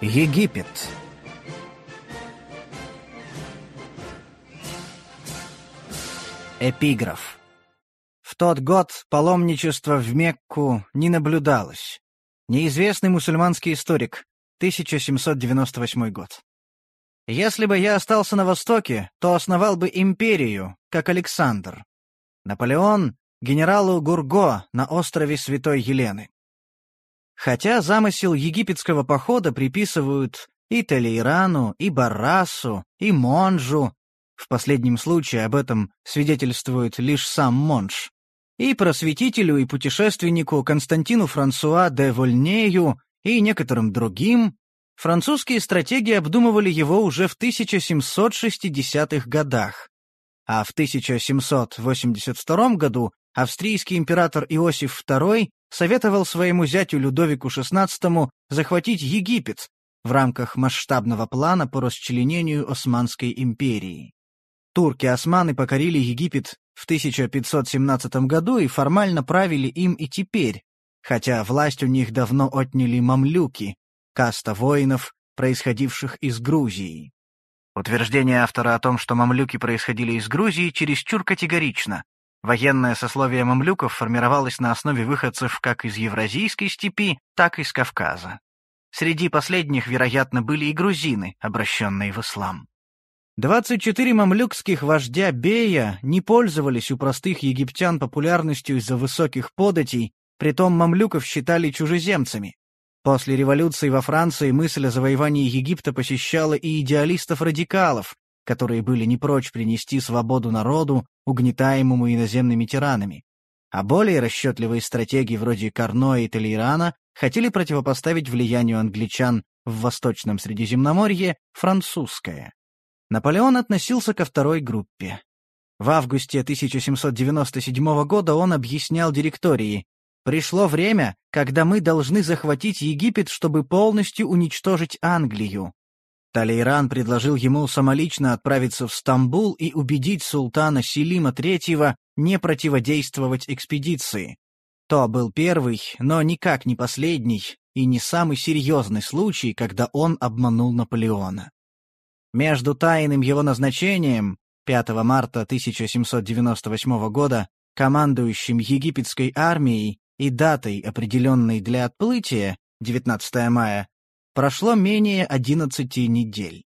Египет Эпиграф В тот год паломничество в Мекку не наблюдалось. Неизвестный мусульманский историк, 1798 год. Если бы я остался на Востоке, то основал бы империю, как Александр. Наполеон — генералу Гурго на острове Святой Елены. Хотя замысел египетского похода приписывают и Талейрану, и Баррасу, и Монжу, в последнем случае об этом свидетельствует лишь сам Монж, и просветителю и путешественнику Константину Франсуа де Вольнею и некоторым другим, французские стратеги обдумывали его уже в 1760-х годах, а в 1782 году австрийский император Иосиф II советовал своему зятю Людовику XVI захватить Египет в рамках масштабного плана по расчленению Османской империи. Турки-османы покорили Египет в 1517 году и формально правили им и теперь, хотя власть у них давно отняли мамлюки, каста воинов, происходивших из Грузии. Утверждение автора о том, что мамлюки происходили из Грузии, чересчур категорично. Военное сословие мамлюков формировалось на основе выходцев как из Евразийской степи, так и из Кавказа. Среди последних, вероятно, были и грузины, обращенные в ислам. 24 мамлюкских вождя Бея не пользовались у простых египтян популярностью из-за высоких податей, притом мамлюков считали чужеземцами. После революции во Франции мысль о завоевании Египта посещала и идеалистов-радикалов, которые были не прочь принести свободу народу, угнетаемому иноземными тиранами. А более расчетливые стратеги вроде Карно и Толейрана хотели противопоставить влиянию англичан в Восточном Средиземноморье французское. Наполеон относился ко второй группе. В августе 1797 года он объяснял директории, «Пришло время, когда мы должны захватить Египет, чтобы полностью уничтожить Англию. Талейран предложил ему самолично отправиться в Стамбул и убедить султана Селима III не противодействовать экспедиции. То был первый, но никак не последний и не самый серьезный случай, когда он обманул Наполеона. Между тайным его назначением 5 марта 1798 года командующим египетской армией и датой, определенной для отплытия, 19 мая, прошло менее 11 недель.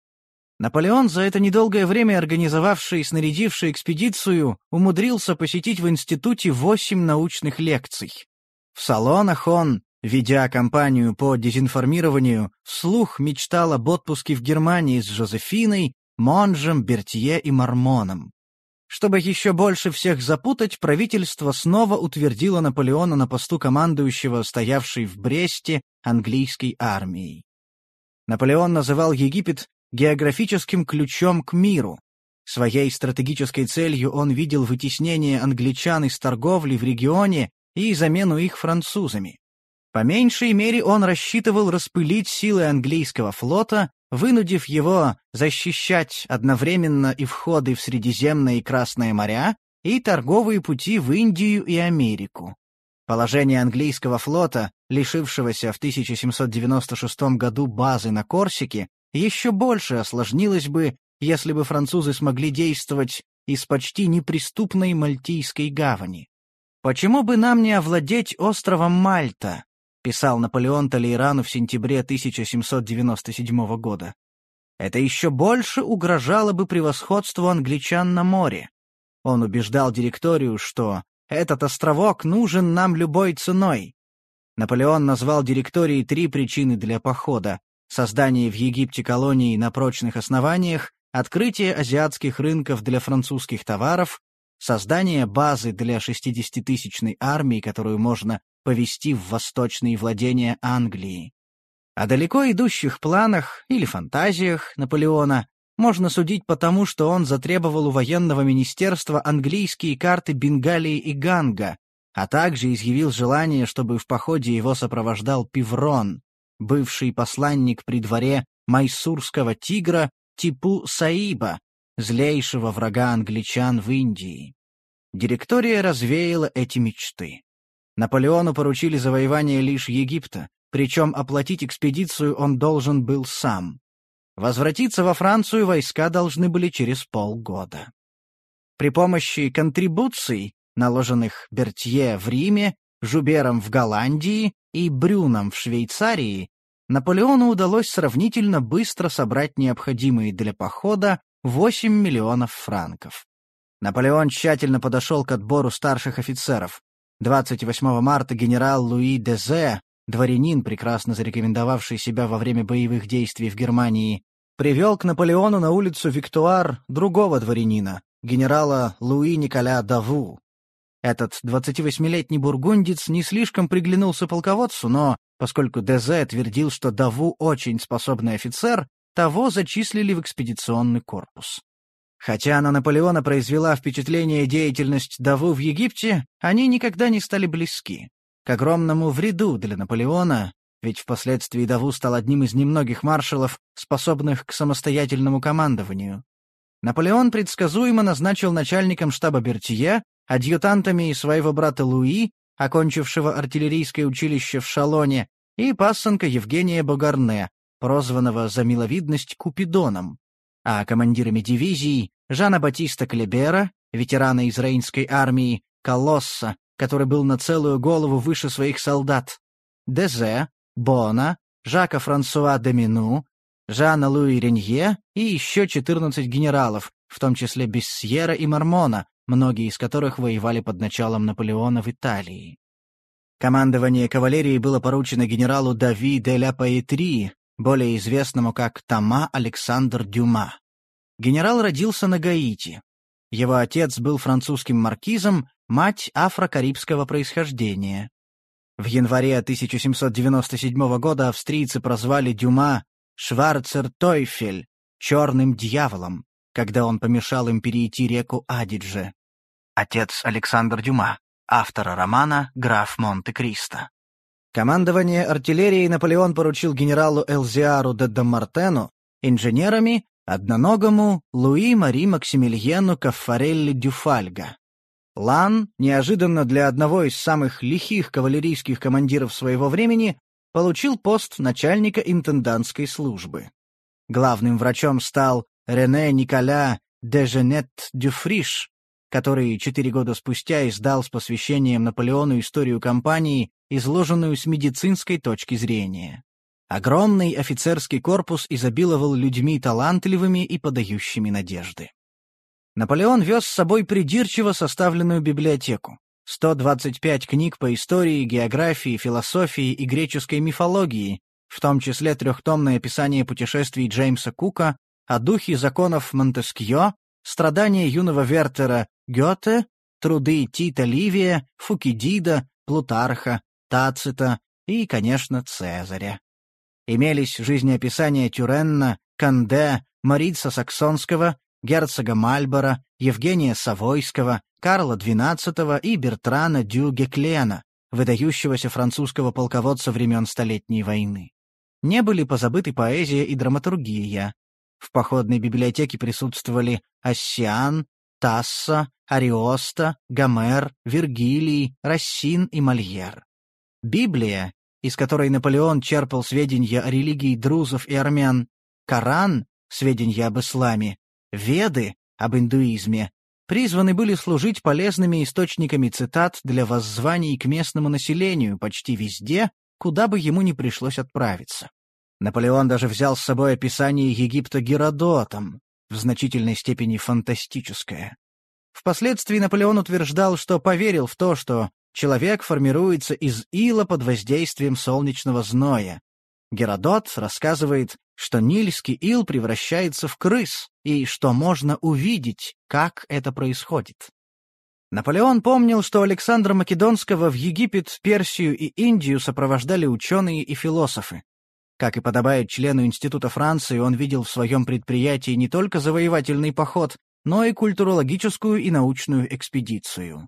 Наполеон, за это недолгое время организовавший и снарядивший экспедицию, умудрился посетить в институте восемь научных лекций. В салонах он, ведя кампанию по дезинформированию, вслух мечтал об отпуске в Германии с Жозефиной, Монжем, Бертье и Мормоном. Чтобы еще больше всех запутать, правительство снова утвердило Наполеона на посту командующего, стоявшей в Бресте, английской армией. Наполеон называл Египет географическим ключом к миру. Своей стратегической целью он видел вытеснение англичан из торговли в регионе и замену их французами. По меньшей мере он рассчитывал распылить силы английского флота, вынудив его защищать одновременно и входы в Средиземное и Красное моря, и торговые пути в Индию и Америку. Положение английского флота, лишившегося в 1796 году базы на Корсике, еще больше осложнилось бы, если бы французы смогли действовать из почти неприступной Мальтийской гавани. «Почему бы нам не овладеть островом Мальта?» — писал Наполеон Толейрану в сентябре 1797 года. «Это еще больше угрожало бы превосходству англичан на море». Он убеждал директорию, что этот островок нужен нам любой ценой. Наполеон назвал директории три причины для похода. Создание в Египте колонии на прочных основаниях, открытие азиатских рынков для французских товаров, создание базы для 60-тысячной армии, которую можно повести в восточные владения Англии. О далеко идущих планах или фантазиях Наполеона можно судить потому, что он затребовал у военного министерства английские карты Бенгалии и Ганга, а также изъявил желание, чтобы в походе его сопровождал Пиврон, бывший посланник при дворе майсурского тигра Типу Саиба, злейшего врага англичан в Индии. Директория развеяла эти мечты. Наполеону поручили завоевание лишь Египта, причем оплатить экспедицию он должен был сам. Возвратиться во Францию войска должны были через полгода. При помощи контрибуций, наложенных Бертье в Риме, Жубером в Голландии и Брюном в Швейцарии, Наполеону удалось сравнительно быстро собрать необходимые для похода 8 миллионов франков. Наполеон тщательно подошел к отбору старших офицеров. 28 марта генерал Луи Дезе, дворянин, прекрасно зарекомендовавший себя во время боевых действий в Германии, привел к Наполеону на улицу Виктуар другого дворянина, генерала Луи Николя Даву. Этот 28-летний бургундец не слишком приглянулся полководцу, но, поскольку Дезе твердил, что Даву очень способный офицер, того зачислили в экспедиционный корпус. Хотя на Наполеона произвела впечатление деятельность Даву в Египте, они никогда не стали близки. К огромному вреду для Наполеона, ведь впоследствии Даву стал одним из немногих маршалов, способных к самостоятельному командованию. Наполеон предсказуемо назначил начальником штаба Бертье, адъютантами своего брата Луи, окончившего артиллерийское училище в Шалоне, и пассанка Евгения Богарне, прозванного за миловидность Купидоном, а командирами дивизий Жана Батиста Клебера, ветерана из Рейнской армии, Колосса, который был на целую голову выше своих солдат, Дезе, Бона, Жака Франсуа де Мину, Жана Луи Ренье и еще 14 генералов, в том числе Бессьера и Мармона, многие из которых воевали под началом Наполеона в Италии. Командование кавалерии было поручено генералу Дави де ля Паэтри, более известному как Тома Александр Дюма. Генерал родился на Гаити. Его отец был французским маркизом, мать афро-карибского происхождения. В январе 1797 года австрийцы прозвали Дюма «Шварцер Тойфель» — «черным дьяволом», когда он помешал им перейти реку Адидже. Отец Александр Дюма, автора романа «Граф Монте-Кристо». Командование артиллерией Наполеон поручил генералу Элзиару де Даммартену, инженерами — одноногому Луи Мари Максимилиену Каффарелли Дюфальга. Лан, неожиданно для одного из самых лихих кавалерийских командиров своего времени, получил пост начальника интендантской службы. Главным врачом стал Рене Николя де Женет Дюфриш, который четыре года спустя издал с посвящением Наполеону историю кампании, изложенную с медицинской точки зрения. Огромный офицерский корпус изобиловал людьми талантливыми и подающими надежды. Наполеон вез с собой придирчиво составленную библиотеку. 125 книг по истории, географии, философии и греческой мифологии, в том числе трехтомное описание путешествий Джеймса Кука, о духе законов Монтескьё, страдания юного Вертера Гёте, труды Тита Ливия, Фукидида, Плутарха, Тацита и, конечно, Цезаря. Имелись жизнеописания Тюренна, Канде, Морица Саксонского, герцога Мальбора, Евгения Савойского, Карла XII и Бертрана дю Геклена, выдающегося французского полководца времен Столетней войны. Не были позабыты поэзия и драматургия. В походной библиотеке присутствовали Оссиан, Тасса, Ариоста, Гомер, Вергилий, Рассин и Мольер. Библия, из которой Наполеон черпал сведения о религии друзов и армян, Коран, сведения об исламе, Веды, об индуизме, призваны были служить полезными источниками цитат для воззваний к местному населению почти везде, куда бы ему ни пришлось отправиться. Наполеон даже взял с собой описание Египта Геродотом, в значительной степени фантастическое. Впоследствии Наполеон утверждал, что поверил в то, что человек формируется из ила под воздействием солнечного зноя. Геродот рассказывает, что нильский ил превращается в крыс, и что можно увидеть, как это происходит. Наполеон помнил, что Александра Македонского в Египет, Персию и Индию сопровождали ученые и философы. Как и подобает члену Института Франции, он видел в своем предприятии не только завоевательный поход, но и культурологическую и научную экспедицию.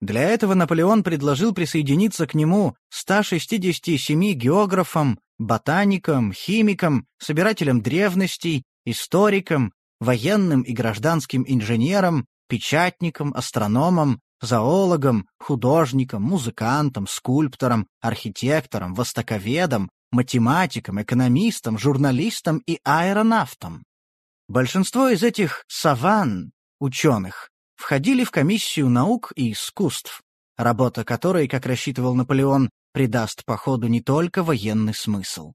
Для этого Наполеон предложил присоединиться к нему 167 географам, ботаникам, химикам, собирателям древностей, историкам, военным и гражданским инженерам, печатникам, астрономам, зоологом, художником, музыкантом, скульптором, архитектором, востоковедом, математиком, экономистом, журналистом и аэронавтом. Большинство из этих «саван» ученых входили в комиссию наук и искусств, работа которой, как рассчитывал Наполеон, придаст походу не только военный смысл.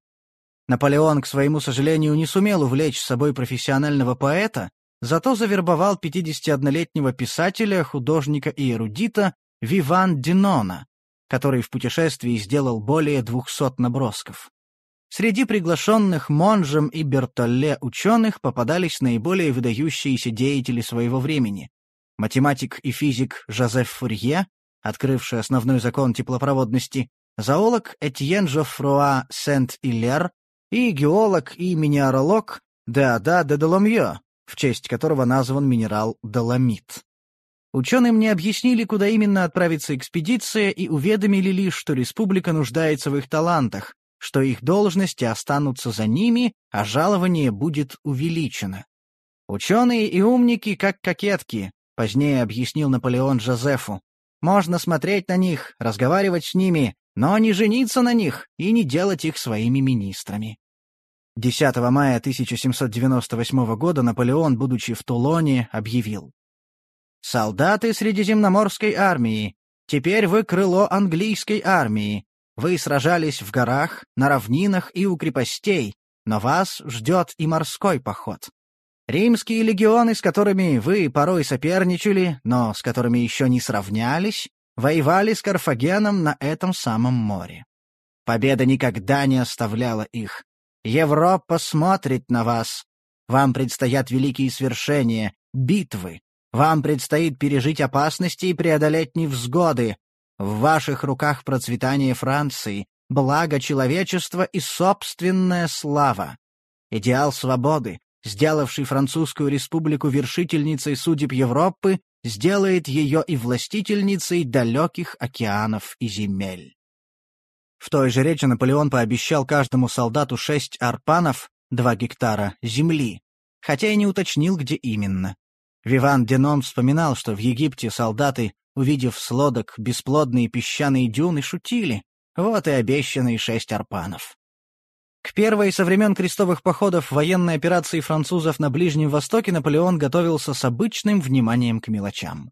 Наполеон, к своему сожалению, не сумел увлечь с собой профессионального поэта, зато завербовал 51-летнего писателя, художника и эрудита Виван Динона, который в путешествии сделал более 200 набросков. Среди приглашенных Монжем и Бертолле ученых попадались наиболее выдающиеся деятели своего времени. Математик и физик Жозеф Фурье, открывший основной закон теплопроводности, зоолог Этьен Жофруа Сент-Илер и геолог и минералог Деода де Доломье, в честь которого назван минерал доломит. Ученым не объяснили, куда именно отправится экспедиция, и уведомили лишь, что республика нуждается в их талантах, что их должности останутся за ними, а жалование будет увеличено. Ученые и умники, как кокетки, позднее объяснил Наполеон Жозефу. Можно смотреть на них, разговаривать с ними, но не жениться на них и не делать их своими министрами. 10 мая 1798 года Наполеон, будучи в Тулоне, объявил. «Солдаты Средиземноморской армии, теперь вы крыло английской армии. Вы сражались в горах, на равнинах и у крепостей, но вас ждет и морской поход. Римские легионы, с которыми вы порой соперничали, но с которыми еще не сравнялись, воевали с Карфагеном на этом самом море. Победа никогда не оставляла их. Европа смотрит на вас. Вам предстоят великие свершения, битвы. Вам предстоит пережить опасности и преодолеть невзгоды. В ваших руках процветание Франции, благо человечества и собственная слава. Идеал свободы, сделавший Французскую республику вершительницей судеб Европы, сделает ее и властительницей далеких океанов и земель. В той же речи Наполеон пообещал каждому солдату шесть арпанов, два гектара, земли, хотя и не уточнил, где именно. Виван Денон вспоминал, что в Египте солдаты, увидев с лодок бесплодные песчаные дюны, шутили. Вот и обещанные шесть арпанов. К первой со времен крестовых походов военной операции французов на Ближнем Востоке Наполеон готовился с обычным вниманием к мелочам.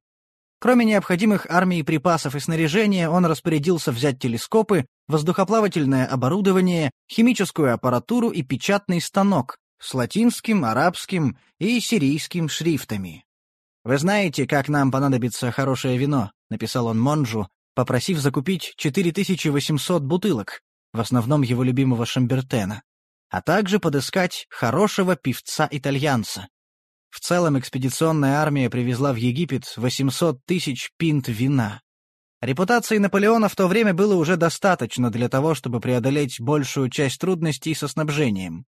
Кроме необходимых армии припасов и снаряжения, он распорядился взять телескопы, воздухоплавательное оборудование, химическую аппаратуру и печатный станок с латинским, арабским и сирийским шрифтами. «Вы знаете, как нам понадобится хорошее вино», — написал он Монжу, попросив закупить 4800 бутылок, в основном его любимого Шамбертена, а также подыскать хорошего певца-итальянца. В целом экспедиционная армия привезла в Египет 800 тысяч пинт вина. Репутации Наполеона в то время было уже достаточно для того, чтобы преодолеть большую часть трудностей со снабжением.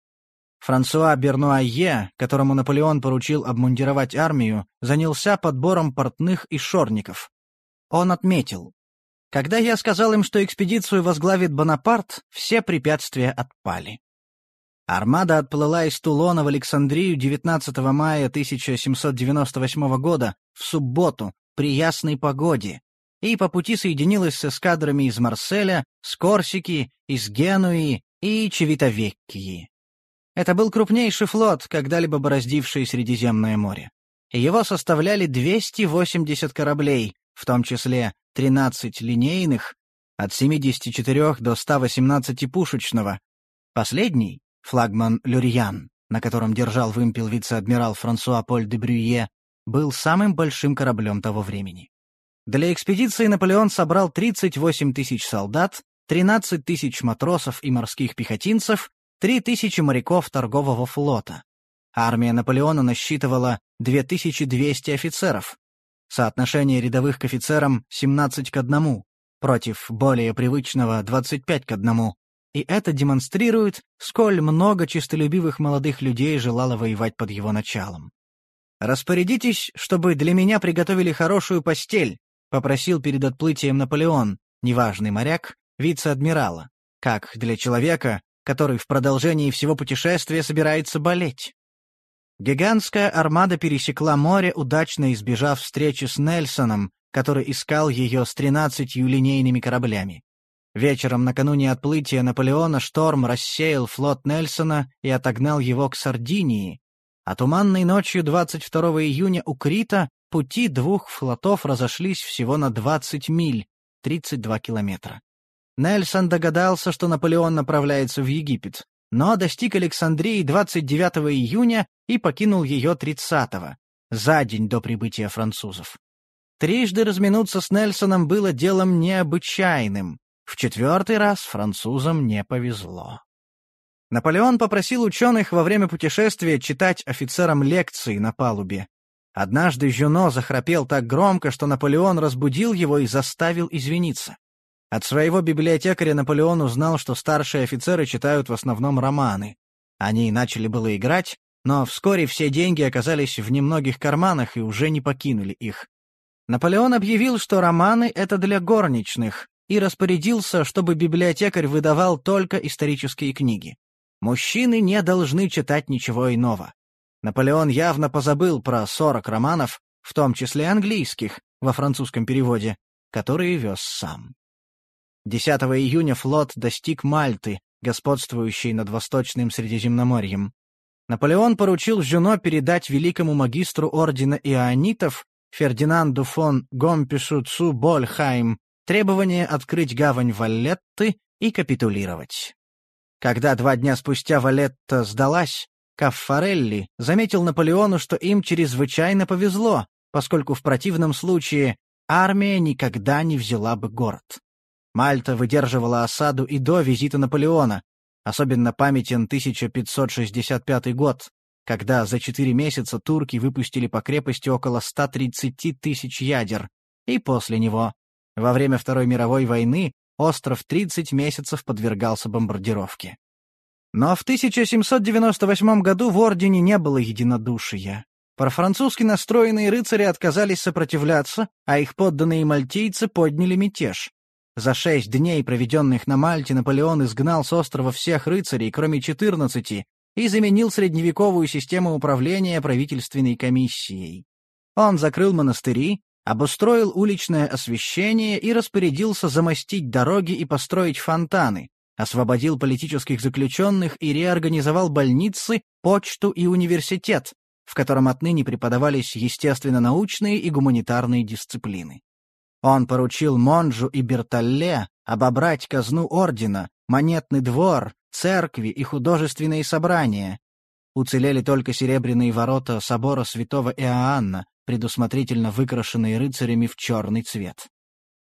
Франсуа Бернуайе, которому Наполеон поручил обмундировать армию, занялся подбором портных и шорников. Он отметил, когда я сказал им, что экспедицию возглавит Бонапарт, все препятствия отпали. Армада отплыла из Тулона в Александрию 19 мая 1798 года, в субботу, при ясной погоде, и по пути соединилась с эскадрами из Марселя, с Корсики, из Генуи и Чевитовеккии. Это был крупнейший флот, когда-либо бороздивший Средиземное море. Его составляли 280 кораблей, в том числе 13 линейных, от 74 до 118 пушечного. Последний, флагман «Люрьян», на котором держал вымпел вице-адмирал Франсуа Поль де Брюе, был самым большим кораблем того времени. Для экспедиции Наполеон собрал 38 тысяч солдат, 13 тысяч матросов и морских пехотинцев, 3 тысячи моряков торгового флота. Армия Наполеона насчитывала 2200 офицеров, Соотношение рядовых к офицерам 17 к 1, против более привычного 25 к 1. И это демонстрирует, сколь много честолюбивых молодых людей желало воевать под его началом. «Распорядитесь, чтобы для меня приготовили хорошую постель», — попросил перед отплытием Наполеон, неважный моряк, вице-адмирала, как для человека, который в продолжении всего путешествия собирается болеть. Гигантская армада пересекла море, удачно избежав встречи с Нельсоном, который искал ее с тринадцатью линейными кораблями. Вечером накануне отплытия Наполеона шторм рассеял флот Нельсона и отогнал его к Сардинии, а туманной ночью 22 июня у Крита пути двух флотов разошлись всего на 20 миль, 32 километра. Нельсон догадался, что Наполеон направляется в Египет, но достиг Александрии 29 июня и покинул ее 30-го, за день до прибытия французов. Трижды разминуться с Нельсоном было делом необычайным. В четвертый раз французам не повезло. Наполеон попросил ученых во время путешествия читать офицерам лекции на палубе. Однажды Жюно захрапел так громко, что Наполеон разбудил его и заставил извиниться. От своего библиотекаря Наполеон узнал, что старшие офицеры читают в основном романы. Они начали было играть, но вскоре все деньги оказались в немногих карманах и уже не покинули их. Наполеон объявил, что романы — это для горничных, и распорядился, чтобы библиотекарь выдавал только исторические книги. Мужчины не должны читать ничего иного. Наполеон явно позабыл про 40 романов, в том числе английских, во французском переводе, которые вез сам. 10 июня флот достиг Мальты, господствующей над Восточным Средиземноморьем. Наполеон поручил Жюно передать великому магистру ордена ионитов Фердинанду фон Гомпишу Цу Больхайм требование открыть гавань Валетты и капитулировать. Когда два дня спустя Валетта сдалась, Каффарелли заметил Наполеону, что им чрезвычайно повезло, поскольку в противном случае армия никогда не взяла бы город. Мальта выдерживала осаду и до визита Наполеона, особенно памятен 1565 год, когда за четыре месяца турки выпустили по крепости около 130 тысяч ядер, и после него, во время Второй мировой войны, остров 30 месяцев подвергался бомбардировке. Но в 1798 году в Ордене не было единодушия. Профранцузски настроенные рыцари отказались сопротивляться, а их подданные мальтийцы подняли мятеж. За шесть дней, проведенных на Мальте, Наполеон изгнал с острова всех рыцарей, кроме четырнадцати, и заменил средневековую систему управления правительственной комиссией. Он закрыл монастыри, обустроил уличное освещение и распорядился замостить дороги и построить фонтаны, освободил политических заключенных и реорганизовал больницы, почту и университет, в котором отныне преподавались естественно-научные и гуманитарные дисциплины. Он поручил Монжу и Берталле обобрать казну ордена, монетный двор, церкви и художественные собрания. Уцелели только серебряные ворота собора святого Иоанна, предусмотрительно выкрашенные рыцарями в черный цвет.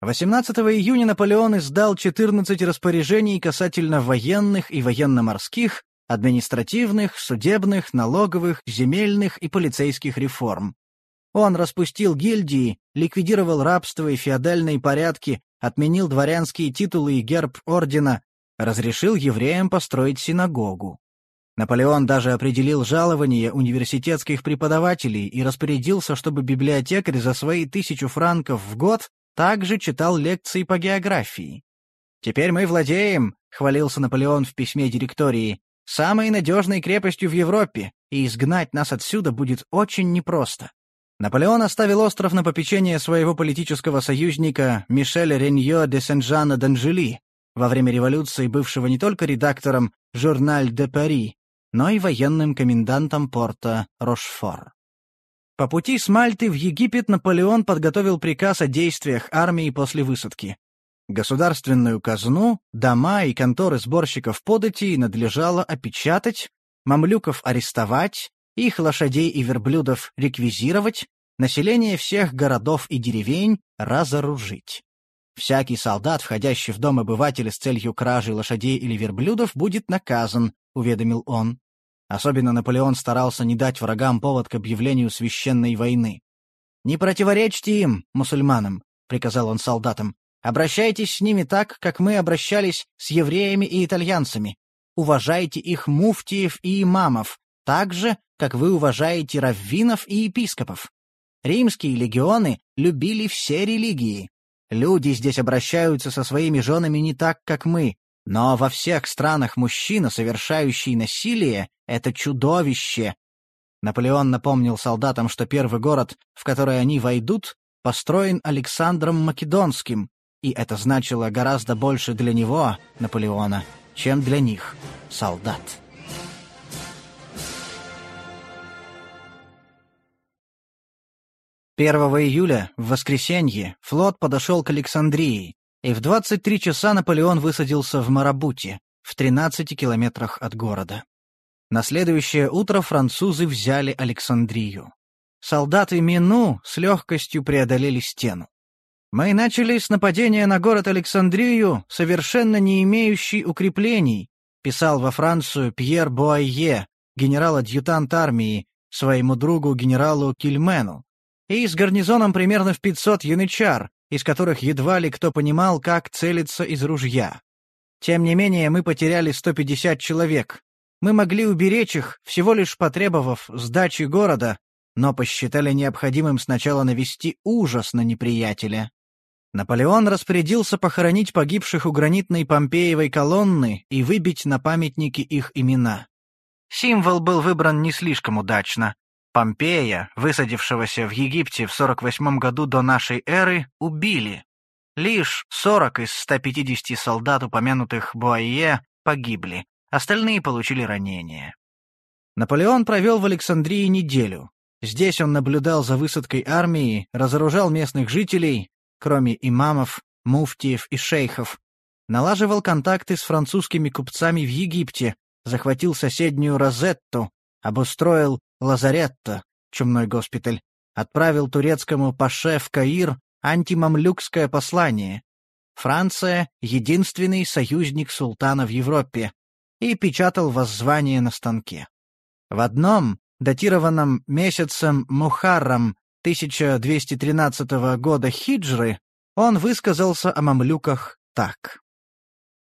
18 июня Наполеон издал 14 распоряжений касательно военных и военно-морских, административных, судебных, налоговых, земельных и полицейских реформ. Он распустил гильдии, ликвидировал рабство и феодальные порядки, отменил дворянские титулы и герб ордена, разрешил евреям построить синагогу. Наполеон даже определил жалование университетских преподавателей и распорядился, чтобы библиотекарь за свои тысячу франков в год также читал лекции по географии. «Теперь мы владеем», — хвалился Наполеон в письме директории, «самой надежной крепостью в Европе, и изгнать нас отсюда будет очень непросто». Наполеон оставил остров на попечение своего политического союзника Мишеля Реньо де Сен-Жана d'Анжели, во время революции бывшего не только редактором «Журналь де Пари», но и военным комендантом порта Рошфор. По пути с Мальты в Египет Наполеон подготовил приказ о действиях армии после высадки. Государственную казну, дома и конторы сборщиков податей надлежало опечатать, мамлюков арестовать, их лошадей и верблюдов реквизировать, население всех городов и деревень разоружить. Всякий солдат, входящий в дом обывателя с целью кражи лошадей или верблюдов, будет наказан, — уведомил он. Особенно Наполеон старался не дать врагам повод к объявлению священной войны. «Не противоречьте им, мусульманам», — приказал он солдатам. «Обращайтесь с ними так, как мы обращались с евреями и итальянцами. Уважайте их муфтиев и имамов, так же, как вы уважаете раввинов и епископов. Римские легионы любили все религии. Люди здесь обращаются со своими женами не так, как мы, но во всех странах мужчина, совершающий насилие, — это чудовище. Наполеон напомнил солдатам, что первый город, в который они войдут, построен Александром Македонским, и это значило гораздо больше для него, Наполеона, чем для них, солдат. Первого июля, в воскресенье, флот подошел к Александрии, и в 23 часа Наполеон высадился в Марабуте, в 13 километрах от города. На следующее утро французы взяли Александрию. Солдаты Мину с легкостью преодолели стену. Мы начали с нападения на город Александрию, совершенно не имеющий укреплений, писал во Францию Пьер Буайе, генерал-адъютант армии, своему другу генералу Кильмену, и с гарнизоном примерно в 500 янычар, из которых едва ли кто понимал, как целиться из ружья. Тем не менее, мы потеряли 150 человек. Мы могли уберечь их, всего лишь потребовав сдачи города, но посчитали необходимым сначала навести ужас на неприятеля. Наполеон распорядился похоронить погибших у гранитной Помпеевой колонны и выбить на памятники их имена. Символ был выбран не слишком удачно. Помпея, высадившегося в Египте в 48 году до нашей эры, убили. Лишь 40 из 150 солдат, упомянутых Буайе, погибли, остальные получили ранения. Наполеон провел в Александрии неделю. Здесь он наблюдал за высадкой армии, разоружал местных жителей, кроме имамов, муфтиев и шейхов, налаживал контакты с французскими купцами в Египте, захватил соседнюю Розетту, обустроил лазаретто, чумной госпиталь, отправил турецкому паше в Каир антимамлюкское послание. Франция — единственный союзник султана в Европе, и печатал воззвание на станке. В одном, датированном месяцем Мухаррам 1213 года хиджры, он высказался о мамлюках так.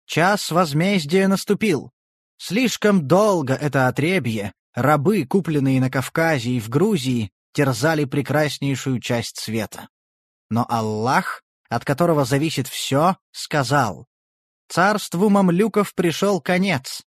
«Час возмездия наступил. Слишком долго это отребье, рабы, купленные на Кавказе и в Грузии, терзали прекраснейшую часть света. Но Аллах, от которого зависит все, сказал, «Царству мамлюков пришел конец.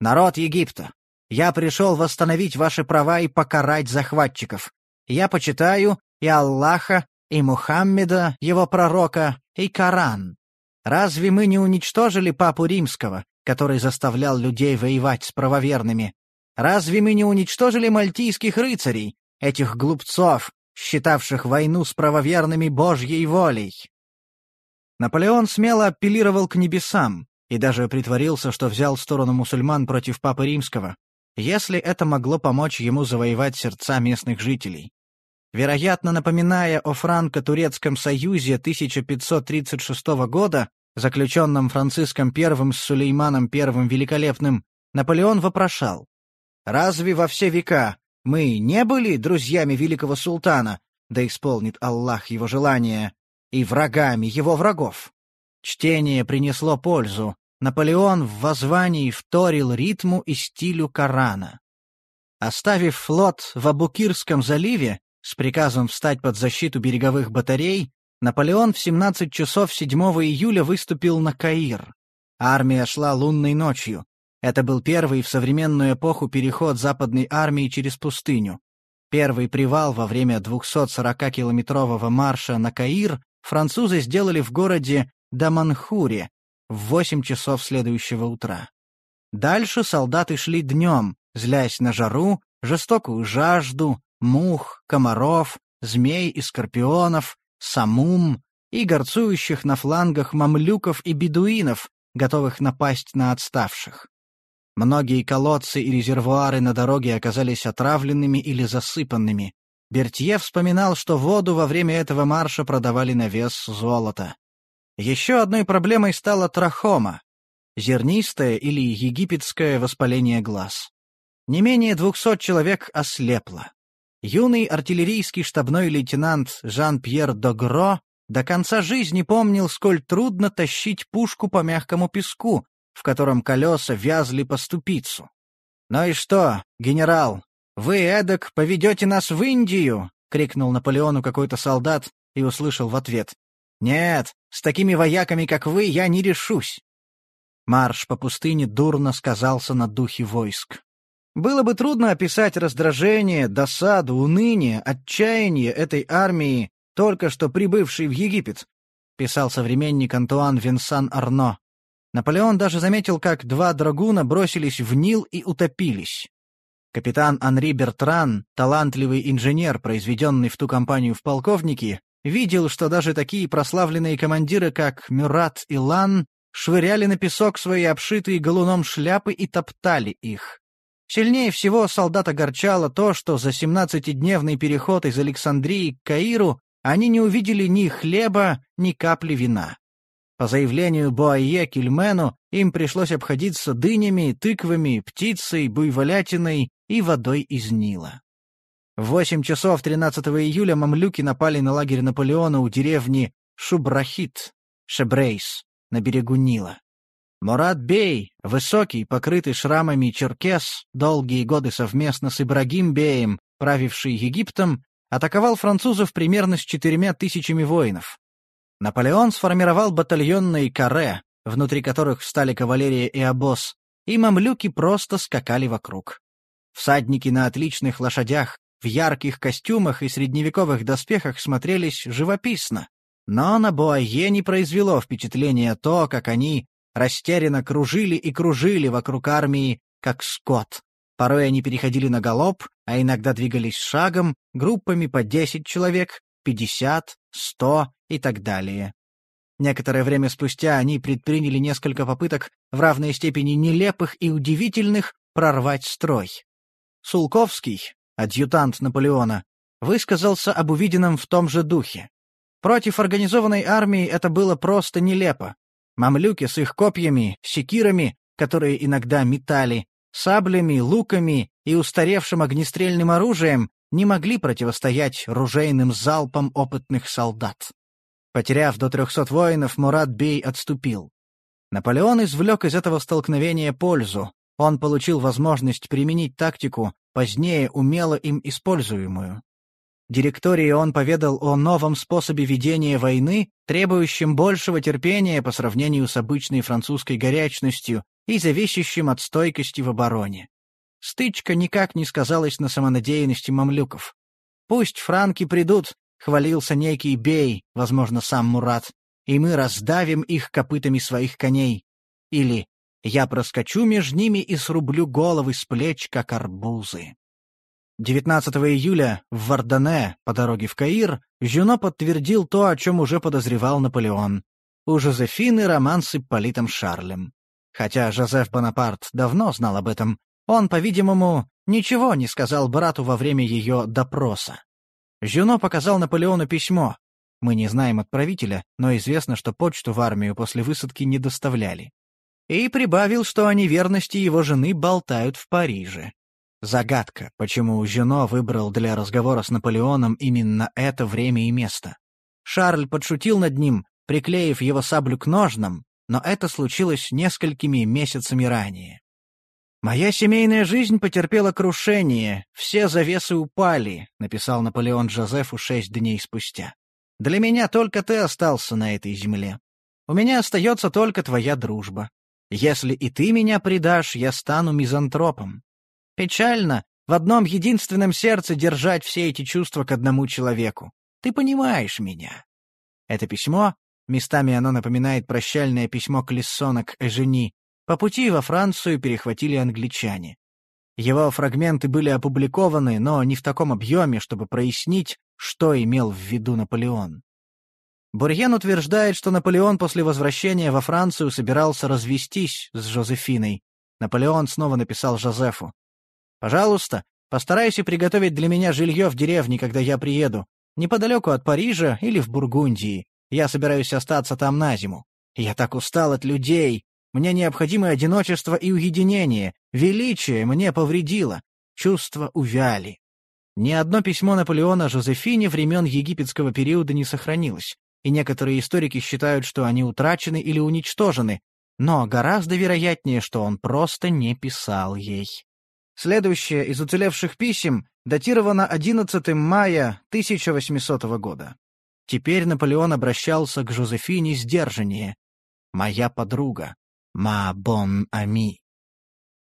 Народ Египта, я пришел восстановить ваши права и покарать захватчиков. Я почитаю и Аллаха, и Мухаммеда, его пророка, и Коран. Разве мы не уничтожили Папу Римского, который заставлял людей воевать с правоверными? Разве мы не уничтожили мальтийских рыцарей, этих глупцов, считавших войну с правоверными Божьей волей? Наполеон смело апеллировал к небесам и даже притворился, что взял сторону мусульман против Папы Римского, если это могло помочь ему завоевать сердца местных жителей. Вероятно, напоминая о франко-турецком союзе 1536 года, заключенном Франциском I с Сулейманом I Великолепным, Наполеон вопрошал, «Разве во все века мы не были друзьями великого султана, да исполнит Аллах его желание, и врагами его врагов?» Чтение принесло пользу, Наполеон в воззвании вторил ритму и стилю Корана. Оставив флот в Абукирском заливе с приказом встать под защиту береговых батарей, Наполеон в 17 часов 7 июля выступил на Каир. Армия шла лунной ночью. Это был первый в современную эпоху переход западной армии через пустыню. Первый привал во время 240-километрового марша на Каир французы сделали в городе Даманхуре, в восемь часов следующего утра. Дальше солдаты шли днем, злясь на жару, жестокую жажду, мух, комаров, змей и скорпионов, самум и горцующих на флангах мамлюков и бедуинов, готовых напасть на отставших. Многие колодцы и резервуары на дороге оказались отравленными или засыпанными. Бертье вспоминал, что воду во время этого марша продавали на вес золота. Еще одной проблемой стала трахома — зернистое или египетское воспаление глаз. Не менее двухсот человек ослепло. Юный артиллерийский штабной лейтенант Жан-Пьер Догро до конца жизни помнил, сколь трудно тащить пушку по мягкому песку, в котором колеса вязли по ступицу. «Ну и что, генерал, вы эдак поведете нас в Индию?» — крикнул Наполеону какой-то солдат и услышал в ответ. «Нет, с такими вояками, как вы, я не решусь». Марш по пустыне дурно сказался на духе войск. Было бы трудно описать раздражение, досаду, уныние, отчаяние этой армии, только что прибывший в Египет», — писал современник Антуан Винсан Арно. Наполеон даже заметил, как два драгуна бросились в Нил и утопились. Капитан Анри Бертран, талантливый инженер, произведенный в ту компанию в полковнике, видел, что даже такие прославленные командиры, как Мюрат и Лан, швыряли на песок свои обшитые галуном шляпы и топтали их. Сильнее всего солдат огорчало то, что за 17-дневный переход из Александрии к Каиру они не увидели ни хлеба, ни капли вина. По заявлению Буайе Кельмену им пришлось обходиться дынями, тыквами, птицей, буйволятиной и водой из Нила. В 8 часов 13 июля мамлюки напали на лагерь Наполеона у деревни Шубрахит, Шебрейс, на берегу Нила. Мурат Бей, высокий, покрытый шрамами черкес, долгие годы совместно с Ибрагим Беем, правивший Египтом, атаковал французов примерно с четырьмя тысячами воинов. Наполеон сформировал батальонные каре, внутри которых встали кавалерия и обоз, и мамлюки просто скакали вокруг. Всадники на отличных лошадях, в ярких костюмах и средневековых доспехах смотрелись живописно. Но на Буае не произвело впечатления то, как они растерянно кружили и кружили вокруг армии, как скот. Порой они переходили на галоп, а иногда двигались шагом, группами по 10 человек, 50, 100 и так далее. Некоторое время спустя они предприняли несколько попыток в равной степени нелепых и удивительных прорвать строй. Сулковский, адъютант Наполеона, высказался об увиденном в том же духе. Против организованной армии это было просто нелепо. Мамлюки с их копьями, секирами, которые иногда метали, саблями, луками и устаревшим огнестрельным оружием не могли противостоять ружейным залпам опытных солдат. Потеряв до трехсот воинов, Мурат Бей отступил. Наполеон извлек из этого столкновения пользу. Он получил возможность применить тактику, позднее умело им используемую. Директории он поведал о новом способе ведения войны, требующем большего терпения по сравнению с обычной французской горячностью и зависящим от стойкости в обороне. Стычка никак не сказалась на самонадеянности мамлюков. «Пусть франки придут», — хвалился некий Бей, возможно, сам Мурат, «и мы раздавим их копытами своих коней». Или «Я проскочу между ними и срублю головы с плеч, как арбузы». 19 июля в Вардане, по дороге в Каир, Жюно подтвердил то, о чем уже подозревал Наполеон. У Жозефины роман с Ипполитом Шарлем. Хотя Жозеф Бонапарт давно знал об этом, он, по-видимому, ничего не сказал брату во время ее допроса. Жюно показал Наполеону письмо. Мы не знаем отправителя, но известно, что почту в армию после высадки не доставляли. И прибавил, что о неверности его жены болтают в Париже. Загадка, почему Жюно выбрал для разговора с Наполеоном именно это время и место. Шарль подшутил над ним, приклеив его саблю к ножнам, но это случилось несколькими месяцами ранее. «Моя семейная жизнь потерпела крушение, все завесы упали», — написал Наполеон Джозефу шесть дней спустя. «Для меня только ты остался на этой земле. У меня остается только твоя дружба. Если и ты меня предашь, я стану мизантропом. Печально в одном единственном сердце держать все эти чувства к одному человеку. Ты понимаешь меня». Это письмо, местами оно напоминает прощальное письмо Клессона к Эжени, по пути во Францию перехватили англичане. Его фрагменты были опубликованы, но не в таком объеме, чтобы прояснить, что имел в виду Наполеон. Бурьен утверждает, что Наполеон после возвращения во Францию собирался развестись с Жозефиной. Наполеон снова написал Жозефу. «Пожалуйста, постарайся приготовить для меня жилье в деревне, когда я приеду, неподалеку от Парижа или в Бургундии. Я собираюсь остаться там на зиму. Я так устал от людей, мне необходимо одиночество и уединение. Величие мне повредило. Чувства увяли. Ни одно письмо Наполеона Жозефине времен египетского периода не сохранилось, и некоторые историки считают, что они утрачены или уничтожены, но гораздо вероятнее, что он просто не писал ей. Следующее из уцелевших писем датировано 11 мая 1800 года. Теперь Наполеон обращался к Жозефине сдержаннее. «Моя подруга, «Ма бон ами».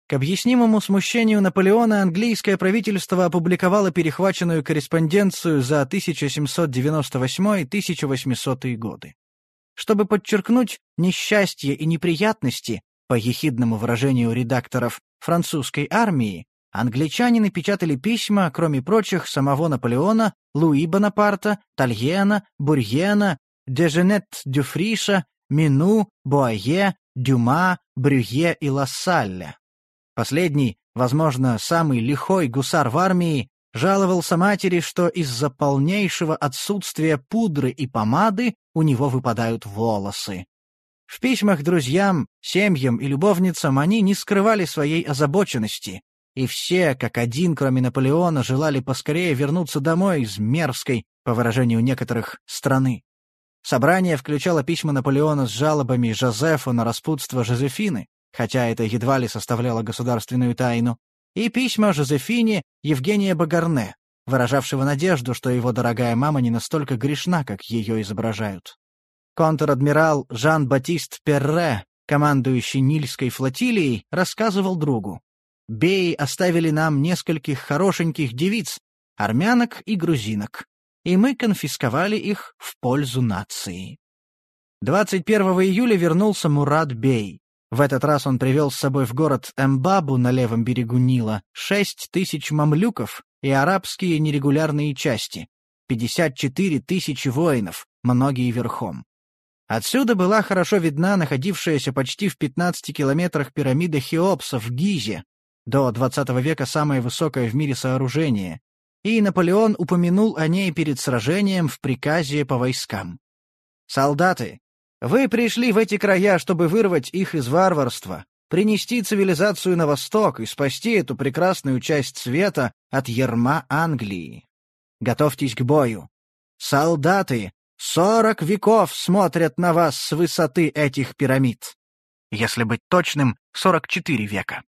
К объяснимому смущению Наполеона английское правительство опубликовало перехваченную корреспонденцию за 1798-1800 годы. Чтобы подчеркнуть несчастье и неприятности, по ехидному выражению редакторов, французской армии, англичане напечатали письма, кроме прочих, самого Наполеона, Луи Бонапарта, Тальена, Бурьена, Деженет Дюфриша, Мину, Буае, Дюма, Брюе и Лассалля. Последний, возможно, самый лихой гусар в армии, жаловался матери, что из-за полнейшего отсутствия пудры и помады у него выпадают волосы. В письмах друзьям, семьям и любовницам они не скрывали своей озабоченности, и все, как один, кроме Наполеона, желали поскорее вернуться домой из мерзкой, по выражению некоторых, страны. Собрание включало письма Наполеона с жалобами Жозефа на распутство Жозефины, хотя это едва ли составляло государственную тайну, и письма Жозефине Евгения Багарне, выражавшего надежду, что его дорогая мама не настолько грешна, как ее изображают. Контр-адмирал Жан-Батист Перре, командующий Нильской флотилией, рассказывал другу. «Беи оставили нам нескольких хорошеньких девиц, армянок и грузинок, и мы конфисковали их в пользу нации». 21 июля вернулся Мурат Бей. В этот раз он привел с собой в город Эмбабу на левом берегу Нила шесть тысяч мамлюков и арабские нерегулярные части, 54 тысячи воинов, многие верхом. Отсюда была хорошо видна находившаяся почти в 15 километрах пирамида Хеопса в Гизе, до XX века самое высокое в мире сооружение, и Наполеон упомянул о ней перед сражением в приказе по войскам. «Солдаты, вы пришли в эти края, чтобы вырвать их из варварства, принести цивилизацию на восток и спасти эту прекрасную часть света от ерма Англии. Готовьтесь к бою. Солдаты, Сорок веков смотрят на вас с высоты этих пирамид. Если быть точным, сорок четыре века.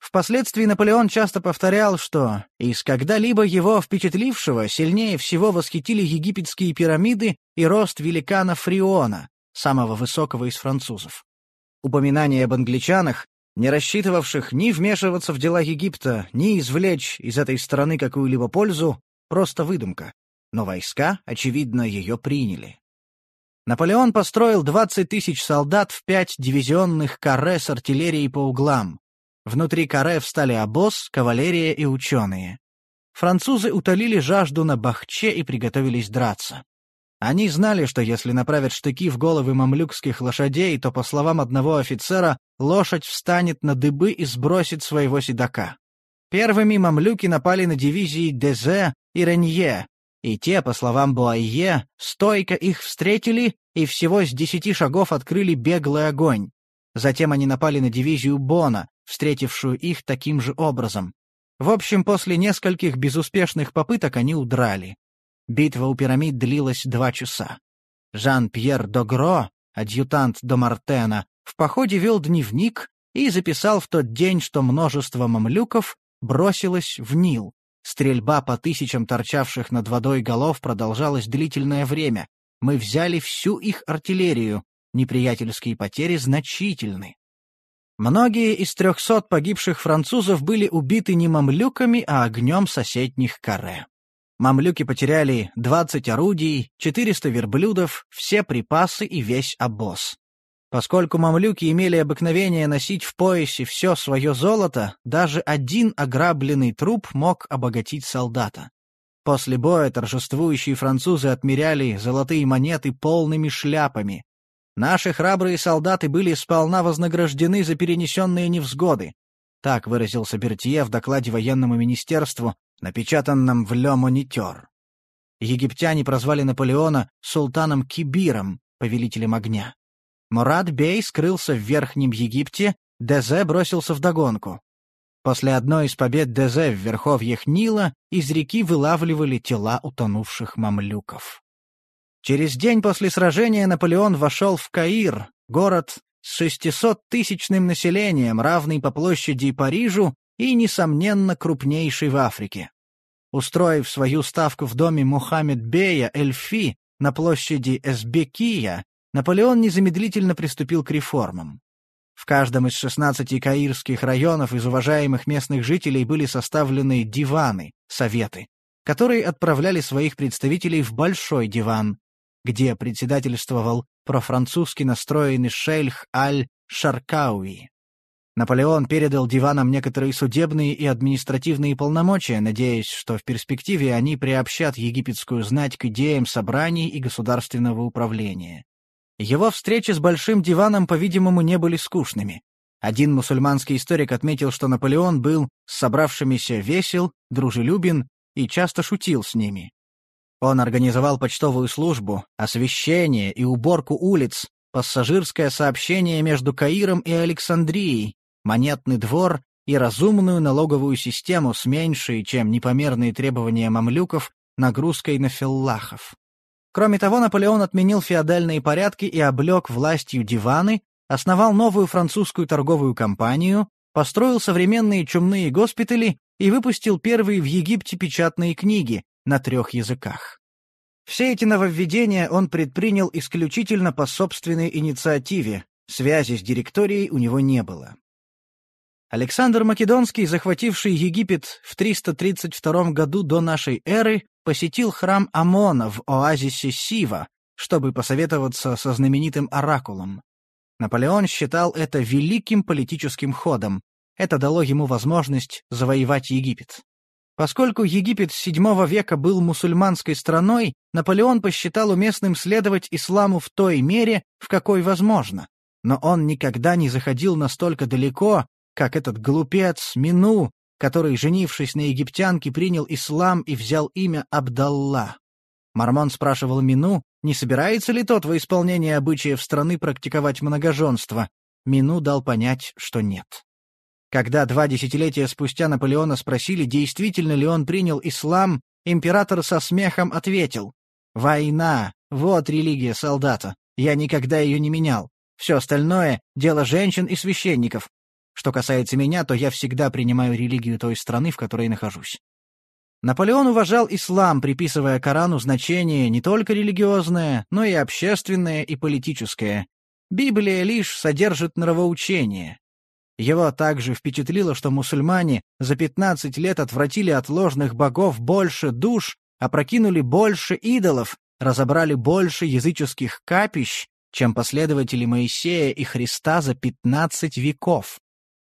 Впоследствии Наполеон часто повторял, что из когда-либо его впечатлившего сильнее всего восхитили египетские пирамиды и рост великана Фриона, самого высокого из французов. Упоминание об англичанах, не рассчитывавших ни вмешиваться в дела Египта, ни извлечь из этой страны какую-либо пользу, просто выдумка но войска, очевидно, ее приняли. Наполеон построил 20 тысяч солдат в пять дивизионных каре с артиллерией по углам. Внутри каре встали обоз, кавалерия и ученые. Французы утолили жажду на бахче и приготовились драться. Они знали, что если направят штыки в головы мамлюкских лошадей, то, по словам одного офицера, лошадь встанет на дыбы и сбросит своего седока. Первыми мамлюки напали на дивизии Дезе и Ренье, и те, по словам Буайе, стойко их встретили и всего с десяти шагов открыли беглый огонь. Затем они напали на дивизию Бона, встретившую их таким же образом. В общем, после нескольких безуспешных попыток они удрали. Битва у пирамид длилась два часа. Жан-Пьер Догро, адъютант Домартена, в походе вел дневник и записал в тот день, что множество мамлюков бросилось в Нил, Стрельба по тысячам торчавших над водой голов продолжалась длительное время. Мы взяли всю их артиллерию. Неприятельские потери значительны. Многие из трехсот погибших французов были убиты не мамлюками, а огнем соседних каре. Мамлюки потеряли 20 орудий, 400 верблюдов, все припасы и весь обоз. Поскольку мамлюки имели обыкновение носить в поясе все свое золото, даже один ограбленный труп мог обогатить солдата. После боя торжествующие французы отмеряли золотые монеты полными шляпами. Наши храбрые солдаты были сполна вознаграждены за перенесенные невзгоды. Так выразился Бертье в докладе военному министерству, напечатанном в «Ле Монитер». Египтяне прозвали Наполеона султаном Кибиром, повелителем огня. Мурат Бей скрылся в Верхнем Египте, Дезе бросился в догонку. После одной из побед Дезе в верховьях Нила из реки вылавливали тела утонувших мамлюков. Через день после сражения Наполеон вошел в Каир, город с 600-тысячным населением, равный по площади Парижу и, несомненно, крупнейший в Африке. Устроив свою ставку в доме Мухаммед Бея Эльфи на площади Эсбекия, Наполеон незамедлительно приступил к реформам. В каждом из 16 каирских районов из уважаемых местных жителей были составлены диваны, советы, которые отправляли своих представителей в Большой диван, где председательствовал профранцузски настроенный шейх Аль-Шаркауи. Наполеон передал диванам некоторые судебные и административные полномочия, надеясь, что в перспективе они приобщат египетскую знать к идеям собраний и государственного управления. Его встречи с Большим диваном, по-видимому, не были скучными. Один мусульманский историк отметил, что Наполеон был с собравшимися весел, дружелюбен и часто шутил с ними. Он организовал почтовую службу, освещение и уборку улиц, пассажирское сообщение между Каиром и Александрией, монетный двор и разумную налоговую систему с меньшей, чем непомерные требования мамлюков, нагрузкой на филлахов. Кроме того, Наполеон отменил феодальные порядки и облег властью диваны, основал новую французскую торговую компанию, построил современные чумные госпитали и выпустил первые в Египте печатные книги на трех языках. Все эти нововведения он предпринял исключительно по собственной инициативе, связи с директорией у него не было. Александр Македонский, захвативший Египет в 332 году до нашей эры, посетил храм Амона в оазисе Сива, чтобы посоветоваться со знаменитым оракулом. Наполеон считал это великим политическим ходом. Это дало ему возможность завоевать Египет. Поскольку Египет с VII века был мусульманской страной, Наполеон посчитал уместным следовать исламу в той мере, в какой возможно. Но он никогда не заходил настолько далеко, как этот глупец Мину, который, женившись на египтянке, принял ислам и взял имя Абдалла. Мормон спрашивал Мину, не собирается ли тот во исполнение обычаев страны практиковать многоженство. Мину дал понять, что нет. Когда два десятилетия спустя Наполеона спросили, действительно ли он принял ислам, император со смехом ответил «Война, вот религия солдата, я никогда ее не менял. Все остальное — дело женщин и священников. Что касается меня, то я всегда принимаю религию той страны, в которой нахожусь. Наполеон уважал ислам, приписывая Корану значение не только религиозное, но и общественное и политическое. Библия лишь содержит нравоучение. Его также впечатлило, что мусульмане за 15 лет отвратили от ложных богов больше душ, опрокинули больше идолов, разобрали больше языческих капищ, чем последователи Моисея и Христа за 15 веков.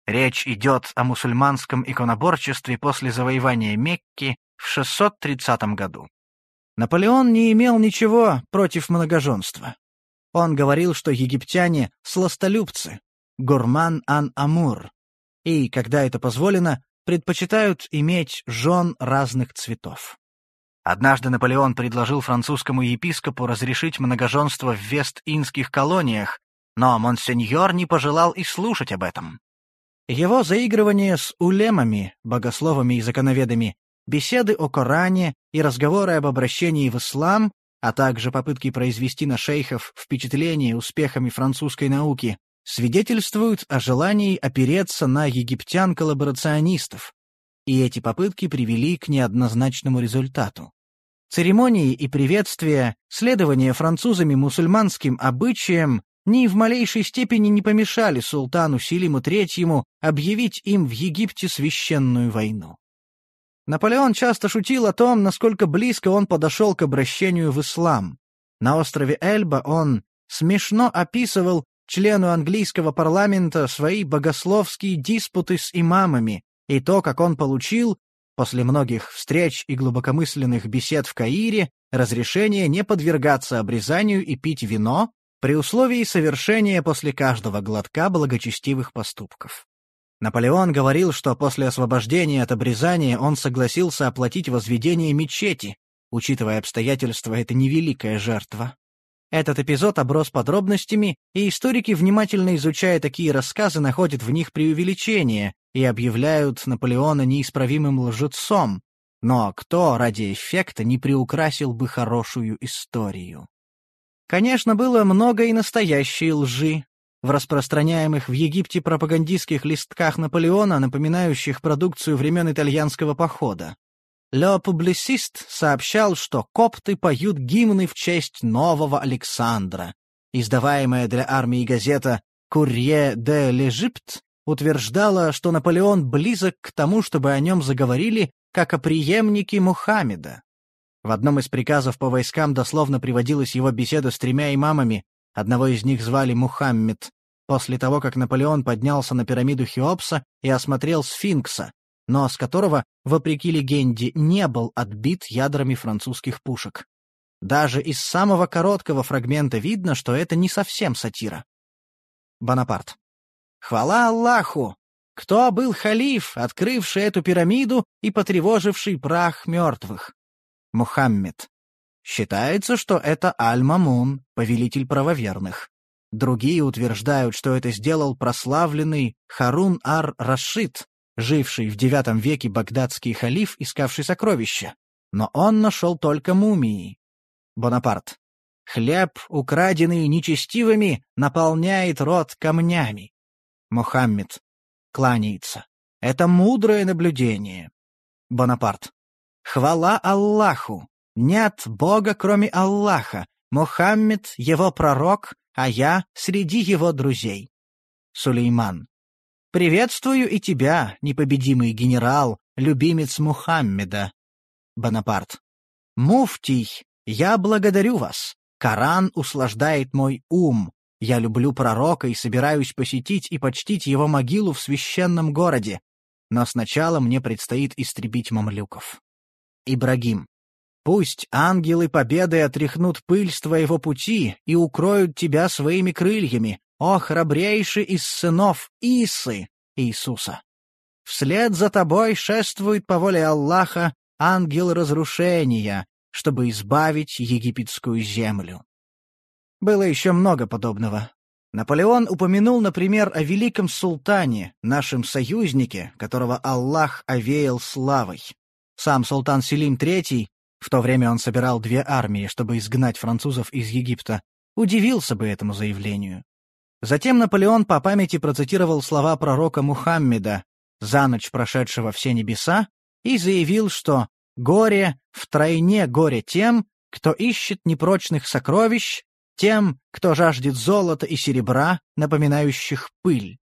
Речь идет о мусульманском иконоборчестве после завоевания Мекки в 630 году. Наполеон не имел ничего против многоженства. Он говорил, что египтяне — сластолюбцы, гурман ан-амур, и, когда это позволено, предпочитают иметь жен разных цветов. Однажды Наполеон предложил французскому епископу разрешить многоженство в вест-инских колониях, но монсеньор не пожелал и слушать об этом. Его заигрывание с улемами, богословами и законоведами, беседы о Коране и разговоры об обращении в ислам, а также попытки произвести на шейхов впечатление успехами французской науки, свидетельствуют о желании опереться на египтян-коллаборационистов, и эти попытки привели к неоднозначному результату. Церемонии и приветствия, следование французами мусульманским обычаям ни в малейшей степени не помешали султану Селиму III объявить им в Египте священную войну. Наполеон часто шутил о том, насколько близко он подошел к обращению в ислам. На острове Эльба он смешно описывал члену английского парламента свои богословские диспуты с имамами и то, как он получил, после многих встреч и глубокомысленных бесед в Каире, разрешение не подвергаться обрезанию и пить вино, при условии совершения после каждого глотка благочестивых поступков. Наполеон говорил, что после освобождения от обрезания он согласился оплатить возведение мечети, учитывая обстоятельства, это невеликая жертва. Этот эпизод оброс подробностями, и историки, внимательно изучая такие рассказы, находят в них преувеличение и объявляют Наполеона неисправимым лжецом. Но кто ради эффекта не приукрасил бы хорошую историю? Конечно, было много и настоящей лжи, в распространяемых в Египте пропагандистских листках Наполеона, напоминающих продукцию времен итальянского похода. Ле Публисист сообщал, что копты поют гимны в честь нового Александра. Издаваемая для армии газета «Курье де l'Egypte» утверждала, что Наполеон близок к тому, чтобы о нем заговорили как о преемнике Мухаммеда. В одном из приказов по войскам дословно приводилась его беседа с тремя имамами, одного из них звали Мухаммед, после того, как Наполеон поднялся на пирамиду Хеопса и осмотрел сфинкса, но с которого, вопреки легенде, не был отбит ядрами французских пушек. Даже из самого короткого фрагмента видно, что это не совсем сатира. Бонапарт. Хвала Аллаху! Кто был халиф, открывший эту пирамиду и потревоживший прах мертвых? Мухаммед. Считается, что это Аль-Мамун, повелитель правоверных. Другие утверждают, что это сделал прославленный Харун ар-Рашид, живший в IX веке багдадский халиф, искавший сокровища. Но он нашел только мумии. Бонапарт. Хлеб, украденный нечестивыми, наполняет рот камнями. Мухаммед. Кланяется. Это мудрое наблюдение. Бонапарт. Хвала Аллаху! Нет Бога, кроме Аллаха. Мухаммед — его пророк, а я — среди его друзей. Сулейман. Приветствую и тебя, непобедимый генерал, любимец Мухаммеда. Бонапарт. Муфтий, я благодарю вас. Коран услаждает мой ум. Я люблю пророка и собираюсь посетить и почтить его могилу в священном городе. Но сначала мне предстоит истребить мамлюков. Ибрагим. Пусть ангелы победы отряхнут пыль с твоего пути и укроют тебя своими крыльями, о храбрейший из сынов Исы, Иисуса. Вслед за тобой шествует по воле Аллаха ангел разрушения, чтобы избавить египетскую землю. Было еще много подобного. Наполеон упомянул, например, о великом султане, нашем союзнике, которого Аллах овеял славой. Сам султан Селим III, в то время он собирал две армии, чтобы изгнать французов из Египта, удивился бы этому заявлению. Затем Наполеон по памяти процитировал слова пророка Мухаммеда, за ночь прошедшего все небеса, и заявил, что «горе втройне горе тем, кто ищет непрочных сокровищ, тем, кто жаждет золота и серебра, напоминающих пыль».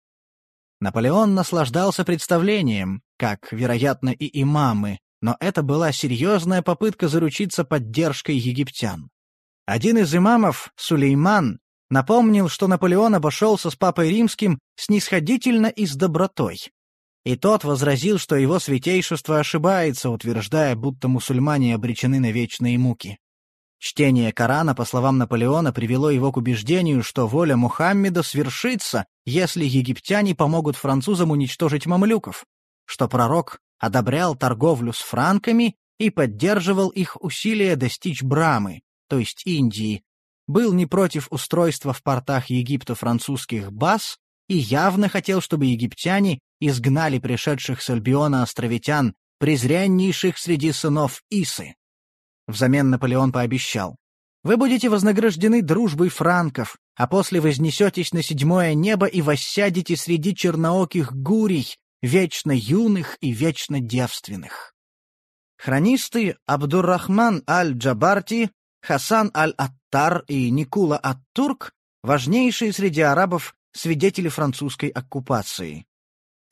Наполеон наслаждался представлением, как, вероятно, и имамы, но это была серьезная попытка заручиться поддержкой египтян. Один из имамов, Сулейман, напомнил, что Наполеон обошелся с Папой Римским снисходительно и с добротой. И тот возразил, что его святейшество ошибается, утверждая, будто мусульмане обречены на вечные муки. Чтение Корана, по словам Наполеона, привело его к убеждению, что воля Мухаммеда свершится, если египтяне помогут французам уничтожить мамлюков, что пророк одобрял торговлю с франками и поддерживал их усилия достичь Брамы, то есть Индии, был не против устройства в портах Египта французских баз и явно хотел, чтобы египтяне изгнали пришедших с Альбиона островитян, презреннейших среди сынов Исы. Взамен Наполеон пообещал. «Вы будете вознаграждены дружбой франков, а после вознесетесь на седьмое небо и воссядете среди чернооких гурий, вечно юных и вечно девственных. Хронисты Абдуррахман аль-Джабарти, Хасан аль-Аттар и Никула ат-Турк — важнейшие среди арабов свидетели французской оккупации.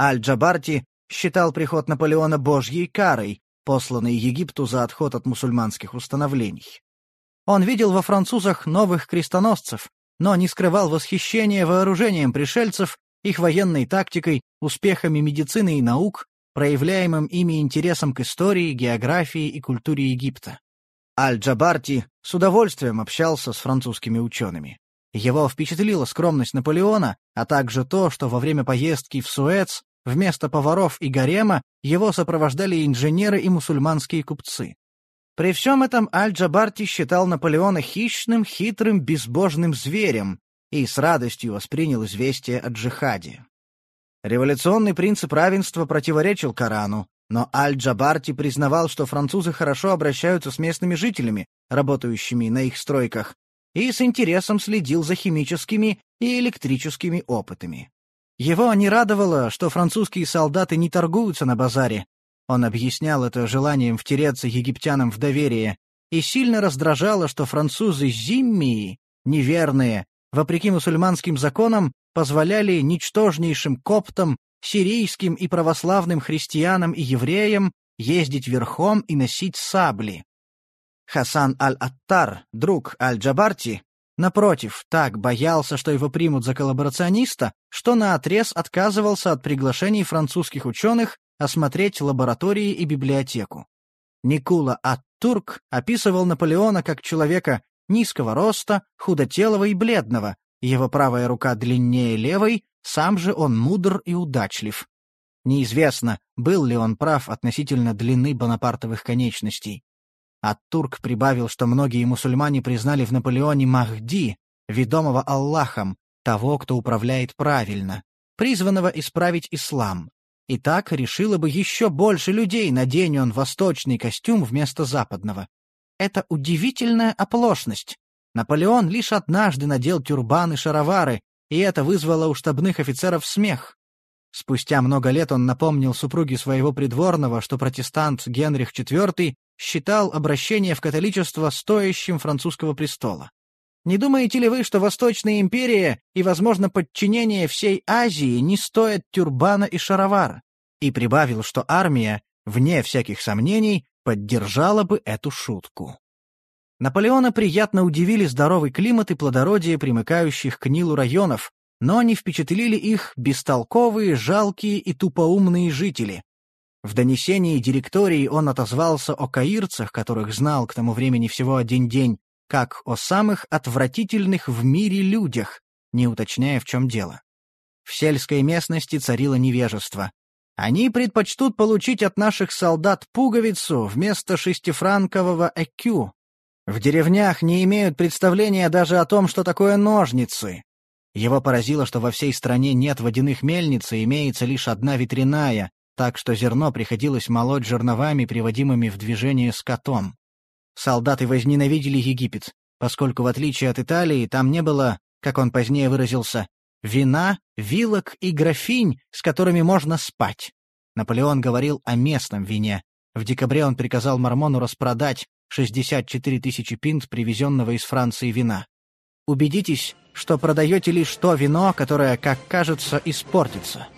Аль-Джабарти считал приход Наполеона божьей карой, посланной Египту за отход от мусульманских установлений. Он видел во французах новых крестоносцев, но не скрывал восхищения вооружением пришельцев их военной тактикой, успехами медицины и наук, проявляемым ими интересом к истории, географии и культуре Египта. Аль-Джабарти с удовольствием общался с французскими учеными. Его впечатлила скромность Наполеона, а также то, что во время поездки в Суэц вместо поваров и гарема его сопровождали инженеры и мусульманские купцы. При всем этом Аль-Джабарти считал Наполеона хищным, хитрым, безбожным зверем, и с радостью воспринял известие о джихаде. Революционный принцип равенства противоречил Корану, но Аль-Джабарти признавал, что французы хорошо обращаются с местными жителями, работающими на их стройках, и с интересом следил за химическими и электрическими опытами. Его не радовало, что французские солдаты не торгуются на базаре. Он объяснял это желанием втереться египтянам в доверие, и сильно раздражало, что французы Зиммии, неверные, вопреки мусульманским законам, позволяли ничтожнейшим коптам, сирийским и православным христианам и евреям ездить верхом и носить сабли. Хасан аль-Аттар, друг аль-Джабарти, напротив, так боялся, что его примут за коллаборациониста, что наотрез отказывался от приглашений французских ученых осмотреть лаборатории и библиотеку. Никула Ат-Турк описывал Наполеона как человека низкого роста, худотелого и бледного, его правая рука длиннее левой, сам же он мудр и удачлив. Неизвестно, был ли он прав относительно длины бонапартовых конечностей. Ат-Турк прибавил, что многие мусульмане признали в Наполеоне Махди, ведомого Аллахом, того, кто управляет правильно, призванного исправить ислам. И так решило бы еще больше людей, надень он восточный костюм вместо западного. Это удивительная оплошность. Наполеон лишь однажды надел тюрбан и шаровары, и это вызвало у штабных офицеров смех. Спустя много лет он напомнил супруге своего придворного, что протестант Генрих IV считал обращение в католичество стоящим французского престола. Не думаете ли вы, что Восточная империя и, возможно, подчинение всей Азии не стоят тюрбана и шаровар? И прибавил, что армия, вне всяких сомнений, поддержала бы эту шутку. Наполеона приятно удивили здоровый климат и плодородие примыкающих к Нилу районов, но не впечатлили их бестолковые, жалкие и тупоумные жители, в донесении директории он отозвался о каирцах, которых знал к тому времени всего один день, как о самых отвратительных в мире людях, не уточняя, в чем дело. В сельской местности царило невежество. Они предпочтут получить от наших солдат пуговицу вместо шестифранкового ЭКЮ. В деревнях не имеют представления даже о том, что такое ножницы. Его поразило, что во всей стране нет водяных мельниц и имеется лишь одна ветряная, так что зерно приходилось молоть жерновами, приводимыми в движение скотом. Солдаты возненавидели Египет, поскольку, в отличие от Италии, там не было, как он позднее выразился, вина, вилок и графинь, с которыми можно спать. Наполеон говорил о местном вине. В декабре он приказал Мормону распродать 64 тысячи пинт привезенного из Франции вина. Убедитесь, что продаете лишь то вино, которое, как кажется, испортится.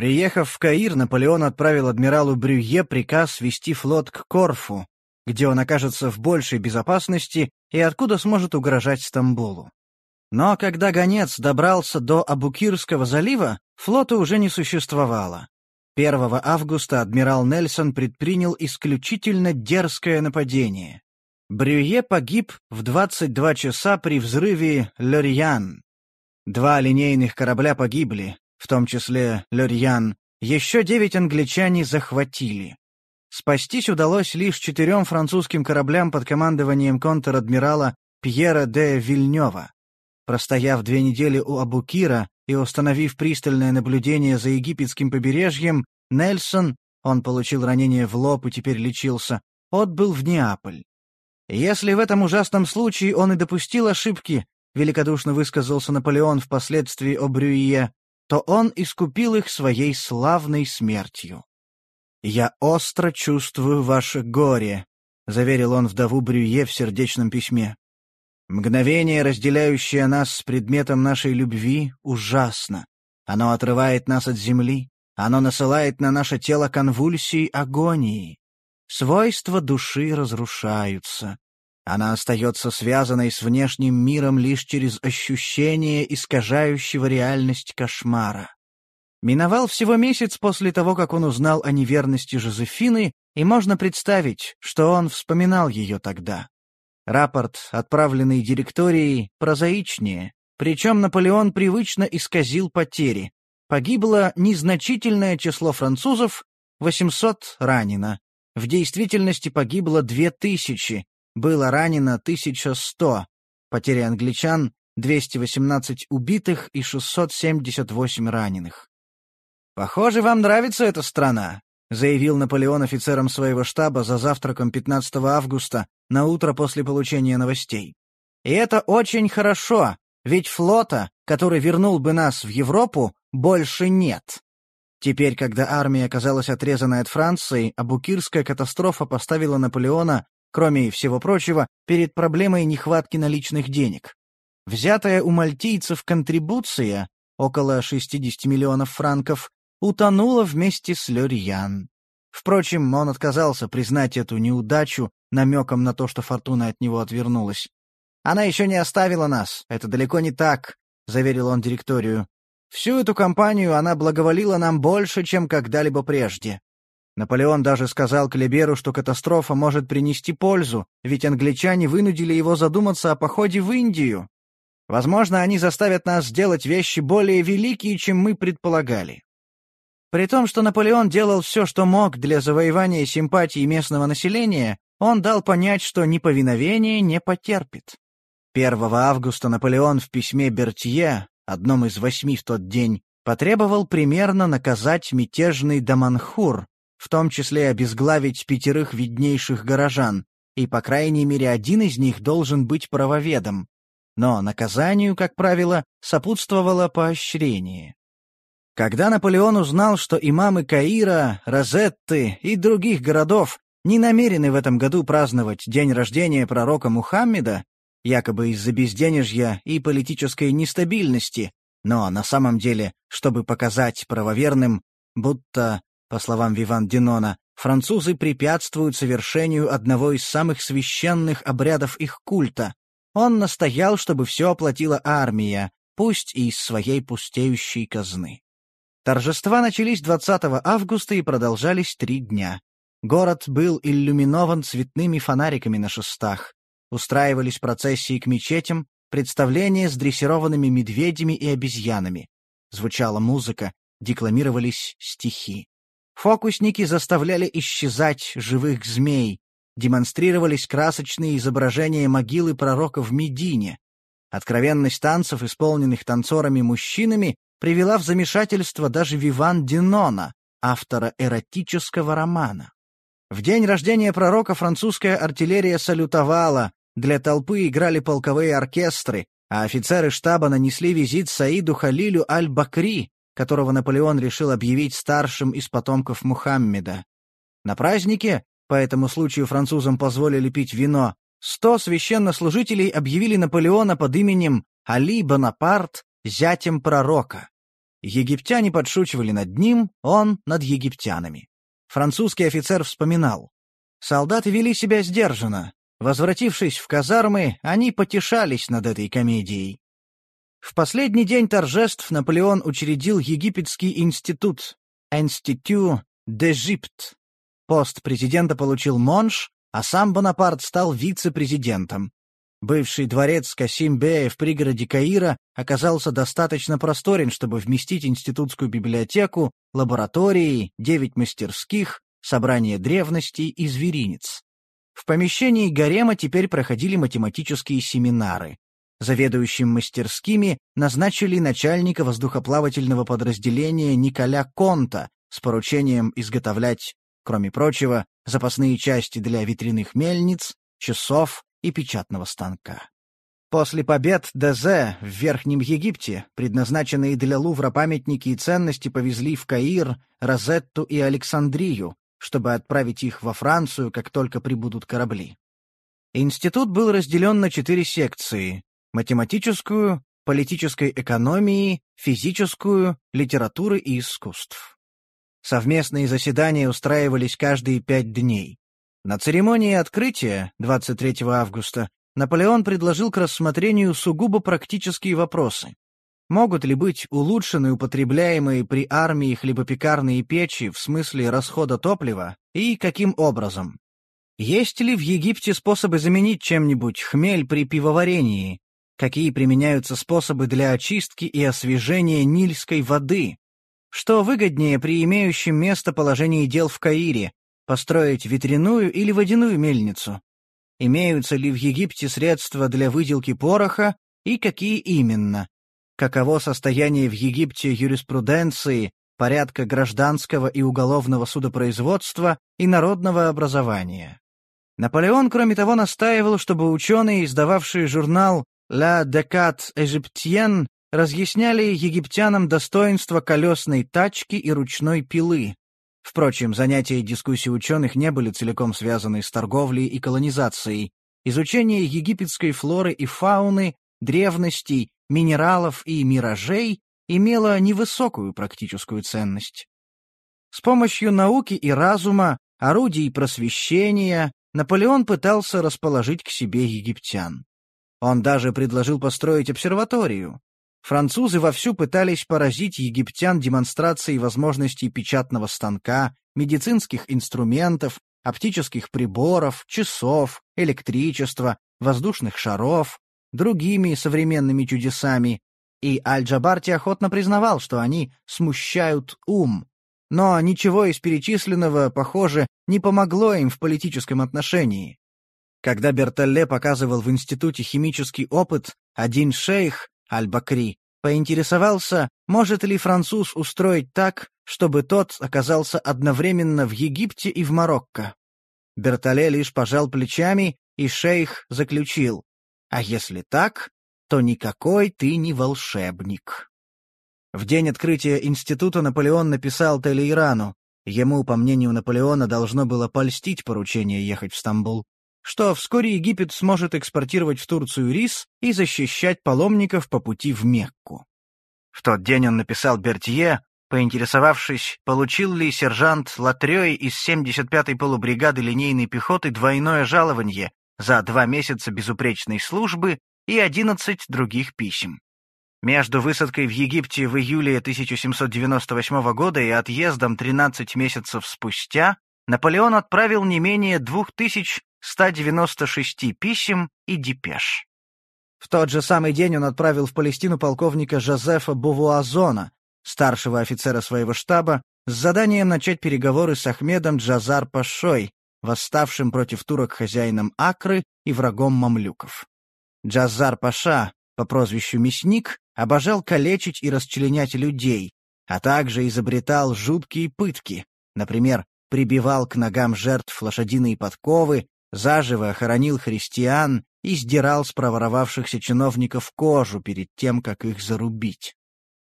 Приехав в Каир, Наполеон отправил адмиралу Брюе приказ вести флот к Корфу, где он окажется в большей безопасности и откуда сможет угрожать Стамбулу. Но когда гонец добрался до Абукирского залива, флота уже не существовало. 1 августа адмирал Нельсон предпринял исключительно дерзкое нападение. Брюе погиб в 22 часа при взрыве Лорьян. Два линейных корабля погибли, в том числе Лорьян, еще девять англичане захватили. Спастись удалось лишь четырем французским кораблям под командованием контр-адмирала Пьера де Вильнева. Простояв две недели у Абукира и установив пристальное наблюдение за египетским побережьем, Нельсон, он получил ранение в лоб и теперь лечился, отбыл в Неаполь. Если в этом ужасном случае он и допустил ошибки, великодушно высказался Наполеон впоследствии о Брюе, то он искупил их своей славной смертью. «Я остро чувствую ваше горе», — заверил он вдову Брюе в сердечном письме. «Мгновение, разделяющее нас с предметом нашей любви, ужасно. Оно отрывает нас от земли, оно насылает на наше тело конвульсии агонии. Свойства души разрушаются. Она остается связанной с внешним миром лишь через ощущение искажающего реальность кошмара. Миновал всего месяц после того, как он узнал о неверности Жозефины, и можно представить, что он вспоминал ее тогда. Рапорт, отправленный директорией, прозаичнее, причем Наполеон привычно исказил потери. Погибло незначительное число французов, 800 ранено. В действительности погибло 2000, было ранено 1100, потери англичан — 218 убитых и 678 раненых. «Похоже, вам нравится эта страна», — заявил Наполеон офицерам своего штаба за завтраком 15 августа, на утро после получения новостей. «И это очень хорошо, ведь флота, который вернул бы нас в Европу, больше нет». Теперь, когда армия оказалась отрезанной от Франции, Абукирская катастрофа поставила Наполеона кроме всего прочего, перед проблемой нехватки наличных денег. Взятая у мальтийцев контрибуция, около 60 миллионов франков, утонула вместе с Лёрьян. Впрочем, он отказался признать эту неудачу намеком на то, что фортуна от него отвернулась. «Она еще не оставила нас, это далеко не так», — заверил он директорию. «Всю эту кампанию она благоволила нам больше, чем когда-либо прежде. Наполеон даже сказал Клеберу, что катастрофа может принести пользу, ведь англичане вынудили его задуматься о походе в Индию. Возможно, они заставят нас сделать вещи более великие, чем мы предполагали. При том, что Наполеон делал все, что мог для завоевания симпатии местного населения, он дал понять, что неповиновение не потерпит. 1 августа Наполеон в письме Бертье, одном из восьми в тот день, потребовал примерно наказать мятежный Даманхур, в том числе обезглавить пятерых виднейших горожан, и, по крайней мере, один из них должен быть правоведом. Но наказанию, как правило, сопутствовало поощрение. Когда Наполеон узнал, что имамы Каира, Розетты и других городов не намерены в этом году праздновать день рождения пророка Мухаммеда, якобы из-за безденежья и политической нестабильности, но на самом деле, чтобы показать правоверным, будто по словам Виван Динона, французы препятствуют совершению одного из самых священных обрядов их культа. Он настоял, чтобы все оплатила армия, пусть и из своей пустеющей казны. Торжества начались 20 августа и продолжались три дня. Город был иллюминован цветными фонариками на шестах. Устраивались процессии к мечетям, представления с дрессированными медведями и обезьянами. Звучала музыка, декламировались стихи. Фокусники заставляли исчезать живых змей, демонстрировались красочные изображения могилы пророка в Медине. Откровенность танцев, исполненных танцорами-мужчинами, привела в замешательство даже Виван Динона, автора эротического романа. В день рождения пророка французская артиллерия салютовала, для толпы играли полковые оркестры, а офицеры штаба нанесли визит Саиду Халилю Аль-Бакри, которого Наполеон решил объявить старшим из потомков Мухаммеда. На празднике, по этому случаю французам позволили пить вино, сто священнослужителей объявили Наполеона под именем Али Бонапарт зятем пророка. Египтяне подшучивали над ним, он над египтянами. Французский офицер вспоминал. Солдаты вели себя сдержанно. Возвратившись в казармы, они потешались над этой комедией. В последний день торжеств Наполеон учредил Египетский институт «Институт d'Egypte». Пост президента получил Монш, а сам Бонапарт стал вице-президентом. Бывший дворец Касимбея в пригороде Каира оказался достаточно просторен, чтобы вместить институтскую библиотеку, лаборатории, девять мастерских, собрание древностей и зверинец. В помещении гарема теперь проходили математические семинары. Заведующим мастерскими назначили начальника воздухоплавательного подразделения Николя Конта с поручением изготовлять, кроме прочего, запасные части для ветряных мельниц, часов и печатного станка. После побед ДЗ в Верхнем Египте, предназначенные для Лувра памятники и ценности повезли в Каир, Розетту и Александрию, чтобы отправить их во Францию, как только прибудут корабли. Институт был разделен на четыре секции математическую, политической экономии, физическую, литературы и искусств. Совместные заседания устраивались каждые пять дней. На церемонии открытия 23 августа Наполеон предложил к рассмотрению сугубо практические вопросы. Могут ли быть улучшены употребляемые при армии хлебопекарные печи в смысле расхода топлива и каким образом? Есть ли в Египте способы заменить чем-нибудь хмель при пивоварении, какие применяются способы для очистки и освежения нильской воды, что выгоднее при имеющем место положении дел в Каире, построить ветряную или водяную мельницу, имеются ли в Египте средства для выделки пороха и какие именно, каково состояние в Египте юриспруденции, порядка гражданского и уголовного судопроизводства и народного образования. Наполеон, кроме того, настаивал, чтобы ученые, издававшие журнал «Ла Декат Эжиптьен» разъясняли египтянам достоинства колесной тачки и ручной пилы. Впрочем, занятия и дискуссии ученых не были целиком связаны с торговлей и колонизацией. Изучение египетской флоры и фауны, древностей, минералов и миражей имело невысокую практическую ценность. С помощью науки и разума, орудий просвещения, Наполеон пытался расположить к себе египтян. Он даже предложил построить обсерваторию. Французы вовсю пытались поразить египтян демонстрацией возможностей печатного станка, медицинских инструментов, оптических приборов, часов, электричества, воздушных шаров, другими современными чудесами, и Аль-Джабарти охотно признавал, что они смущают ум. Но ничего из перечисленного, похоже, не помогло им в политическом отношении. Когда Бертолле показывал в институте химический опыт, один шейх, Аль-Бакри, поинтересовался, может ли француз устроить так, чтобы тот оказался одновременно в Египте и в Марокко. Бертоле лишь пожал плечами, и шейх заключил, «А если так, то никакой ты не волшебник». В день открытия института Наполеон написал Телеирану. Ему, по мнению Наполеона, должно было польстить поручение ехать в Стамбул что вскоре Египет сможет экспортировать в Турцию рис и защищать паломников по пути в Мекку. В тот день он написал Бертье, поинтересовавшись, получил ли сержант Латрёй из 75-й полубригады линейной пехоты двойное жалование за два месяца безупречной службы и 11 других писем. Между высадкой в Египте в июле 1798 года и отъездом 13 месяцев спустя Наполеон отправил не менее 2000 196 писем и депеш. В тот же самый день он отправил в Палестину полковника Жозефа Бувуазона, старшего офицера своего штаба, с заданием начать переговоры с Ахмедом Джазар-Пашой, восставшим против турок хозяином Акры и врагом мамлюков. Джазар-Паша, по прозвищу Мясник, обожал калечить и расчленять людей, а также изобретал жуткие пытки, например, прибивал к ногам жертв лошадиные подковы заживо охоронил христиан и сдирал с проворовавшихся чиновников кожу перед тем, как их зарубить.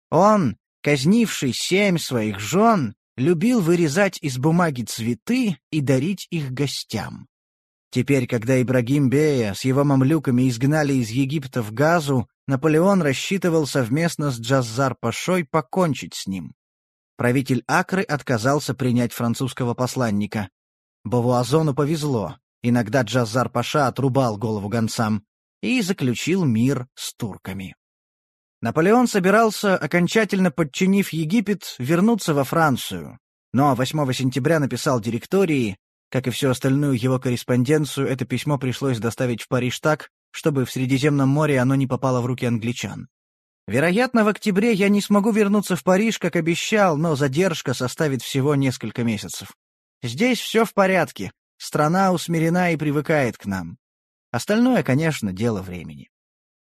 Он, казнивший семь своих жен, любил вырезать из бумаги цветы и дарить их гостям. Теперь, когда Ибрагим Бея с его мамлюками изгнали из Египта в Газу, Наполеон рассчитывал совместно с Джаззар-Пашой покончить с ним. Правитель Акры отказался принять французского посланника. Бавуазону повезло. Иногда Джазар-Паша отрубал голову гонцам и заключил мир с турками. Наполеон собирался, окончательно подчинив Египет, вернуться во Францию, но 8 сентября написал директории, как и всю остальную его корреспонденцию, это письмо пришлось доставить в Париж так, чтобы в Средиземном море оно не попало в руки англичан. Вероятно, в октябре я не смогу вернуться в Париж, как обещал, но задержка составит всего несколько месяцев. Здесь все в порядке, Страна усмирена и привыкает к нам. Остальное, конечно, дело времени.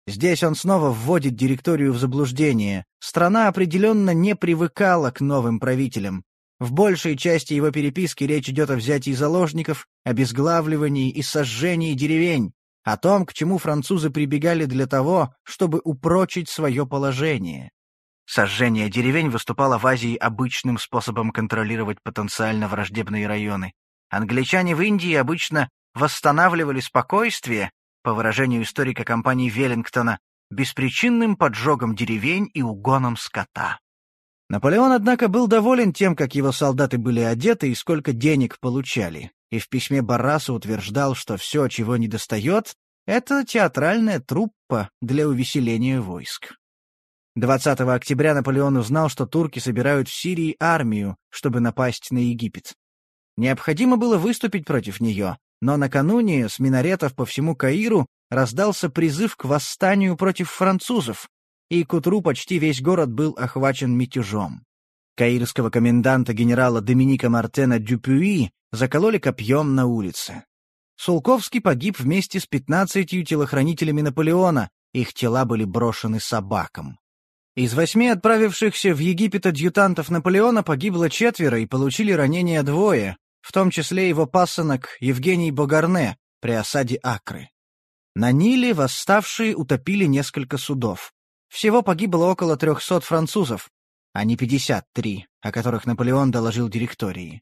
Здесь он снова вводит директорию в заблуждение. Страна определенно не привыкала к новым правителям. В большей части его переписки речь идет о взятии заложников, обезглавливании и сожжении деревень, о том, к чему французы прибегали для того, чтобы упрочить свое положение. Сожжение деревень выступало в Азии обычным способом контролировать потенциально враждебные районы. Англичане в Индии обычно восстанавливали спокойствие, по выражению историка компании Веллингтона, беспричинным поджогом деревень и угоном скота. Наполеон, однако, был доволен тем, как его солдаты были одеты и сколько денег получали, и в письме Барраса утверждал, что все, чего недостает, это театральная труппа для увеселения войск. 20 октября Наполеон узнал, что турки собирают в Сирии армию, чтобы напасть на Египет. Необходимо было выступить против нее, но накануне с минаретов по всему Каиру раздался призыв к восстанию против французов, и к утру почти весь город был охвачен мятежом. Каирского коменданта генерала Доминика Мартена Дюпюи закололи копьем на улице. Сулковский погиб вместе с пятнадцатью телохранителями Наполеона, их тела были брошены собакам. Из восьми отправившихся в Египет адъютантов Наполеона погибло четверо и получили ранения двое, в том числе его пасынок Евгений Богарне при осаде Акры. На Ниле восставшие утопили несколько судов. Всего погибло около 300 французов, а не 53, о которых Наполеон доложил директории.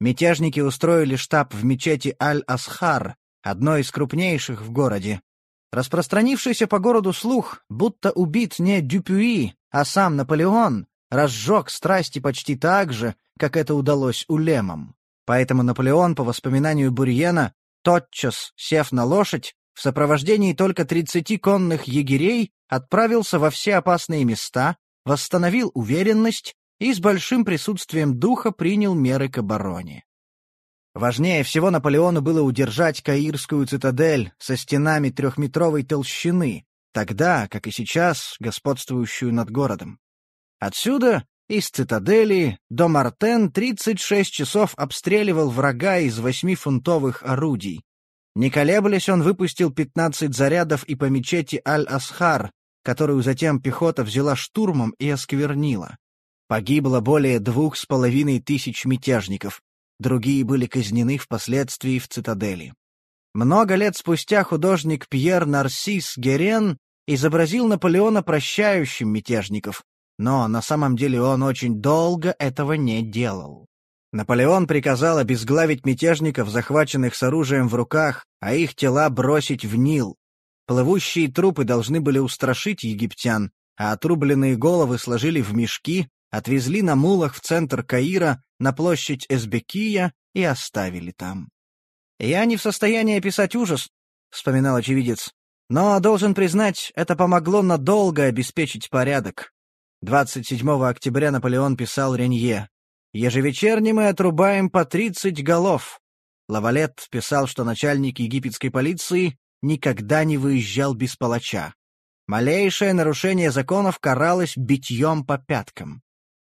Мятежники устроили штаб в мечети Аль-Асхар, одной из крупнейших в городе. Распространившийся по городу слух, будто убит не Дюпюи, а сам Наполеон, разжег страсти почти так же, как это удалось улемам. Поэтому Наполеон, по воспоминанию Бурьена, тотчас, сев на лошадь, в сопровождении только 30 конных егерей отправился во все опасные места, восстановил уверенность и с большим присутствием духа принял меры к обороне. Важнее всего Наполеону было удержать Каирскую цитадель со стенами трехметровой толщины, тогда, как и сейчас, господствующую над городом. Отсюда, из цитадели, до Мартен 36 часов обстреливал врага из восьмифунтовых орудий. Не колеблясь, он выпустил 15 зарядов и по мечети Аль-Асхар, которую затем пехота взяла штурмом и осквернила. Погибло более двух с половиной тысяч мятежников, другие были казнены впоследствии в цитадели. Много лет спустя художник Пьер Нарсис Герен изобразил Наполеона прощающим мятежников, но на самом деле он очень долго этого не делал. Наполеон приказал обезглавить мятежников, захваченных с оружием в руках, а их тела бросить в Нил. Плывущие трупы должны были устрашить египтян, а отрубленные головы сложили в мешки, отвезли на мулах в центр Каира, на площадь Эсбекия и оставили там. «Я не в состоянии описать ужас», — вспоминал очевидец, «но, должен признать, это помогло надолго обеспечить порядок». 27 октября Наполеон писал Ренье. «Ежевечерне мы отрубаем по 30 голов». Лавалет писал, что начальник египетской полиции никогда не выезжал без палача. Малейшее нарушение законов каралось битьем по пяткам.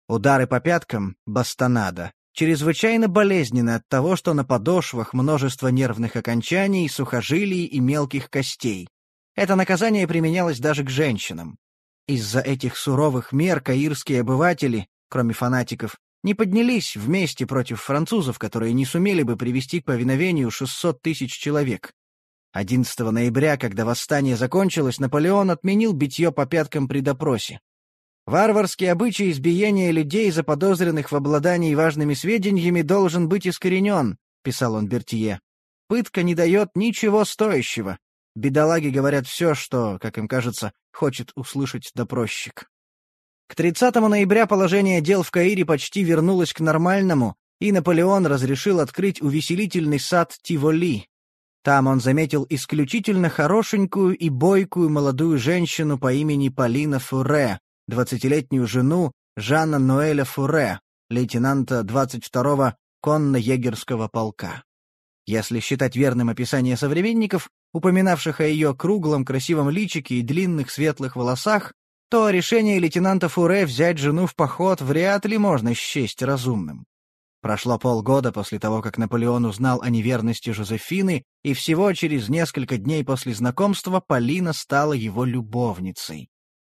Удары по пяткам — бастонада. Чрезвычайно болезненны от того, что на подошвах множество нервных окончаний, сухожилий и мелких костей. Это наказание применялось даже к женщинам. Из-за этих суровых мер каирские обыватели, кроме фанатиков, не поднялись вместе против французов, которые не сумели бы привести к повиновению 600 тысяч человек. 11 ноября, когда восстание закончилось, Наполеон отменил битье по пяткам при допросе. Варварский обычай избиения людей, заподозренных в обладании важными сведениями, должен быть искоренен, — писал он Бертье. Пытка не дает ничего стоящего. Бедолаги говорят все, что, как им кажется, хочет услышать допросчик. К 30 ноября положение дел в Каире почти вернулось к нормальному, и Наполеон разрешил открыть увеселительный сад Тиволи. Там он заметил исключительно хорошенькую и бойкую молодую женщину по имени Полина Фуре, двадцатилетнюю жену Жанна Ноэля Фуре, лейтенанта 22-го конно-егерского полка. Если считать верным описание современников, упоминавших о ее круглом красивом личике и длинных светлых волосах, то решение лейтенанта Фуре взять жену в поход вряд ли можно счесть разумным. Прошло полгода после того, как Наполеон узнал о неверности Жозефины, и всего через несколько дней после знакомства Полина стала его любовницей.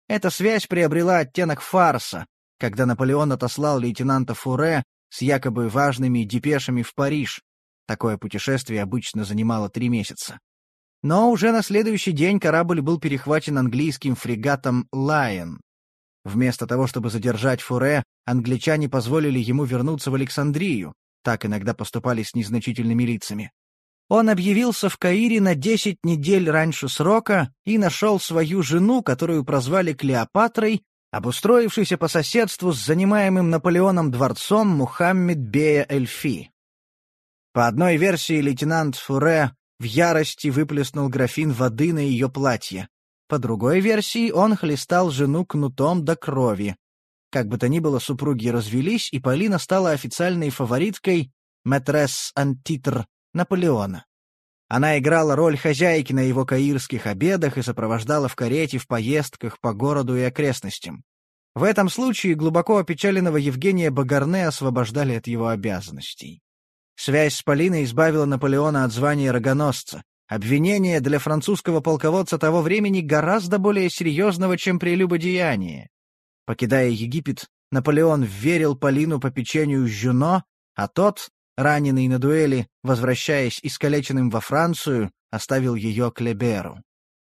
Эта связь приобрела оттенок фарса, когда Наполеон отослал лейтенанта Фуре с якобы важными депешами в Париж. Такое путешествие обычно занимало три месяца. Но уже на следующий день корабль был перехвачен английским фрегатом «Лайон». Вместо того, чтобы задержать Фуре, англичане позволили ему вернуться в Александрию, так иногда поступали с незначительными лицами. Он объявился в Каире на десять недель раньше срока и нашел свою жену, которую прозвали Клеопатрой, обустроившейся по соседству с занимаемым Наполеоном дворцом Мухаммед Бея Эльфи. По одной версии лейтенант Фуре в ярости выплеснул графин воды на ее платье. По другой версии он хлестал жену кнутом до крови. Как бы то ни было, супруги развелись, и Полина стала официальной фавориткой «Мэтресс Антитр» Наполеона. Она играла роль хозяйки на его каирских обедах и сопровождала в карете в поездках по городу и окрестностям. В этом случае глубоко опечаленного Евгения Багарне освобождали от его обязанностей. Связь с Полиной избавила Наполеона от звания рогоносца. Обвинение для французского полководца того времени гораздо более серьезного, чем прелюбодеяние. Покидая Египет, Наполеон верил Полину по печенью Жюно, а тот, раненый на дуэли, возвращаясь искалеченным во Францию, оставил ее Клеберу.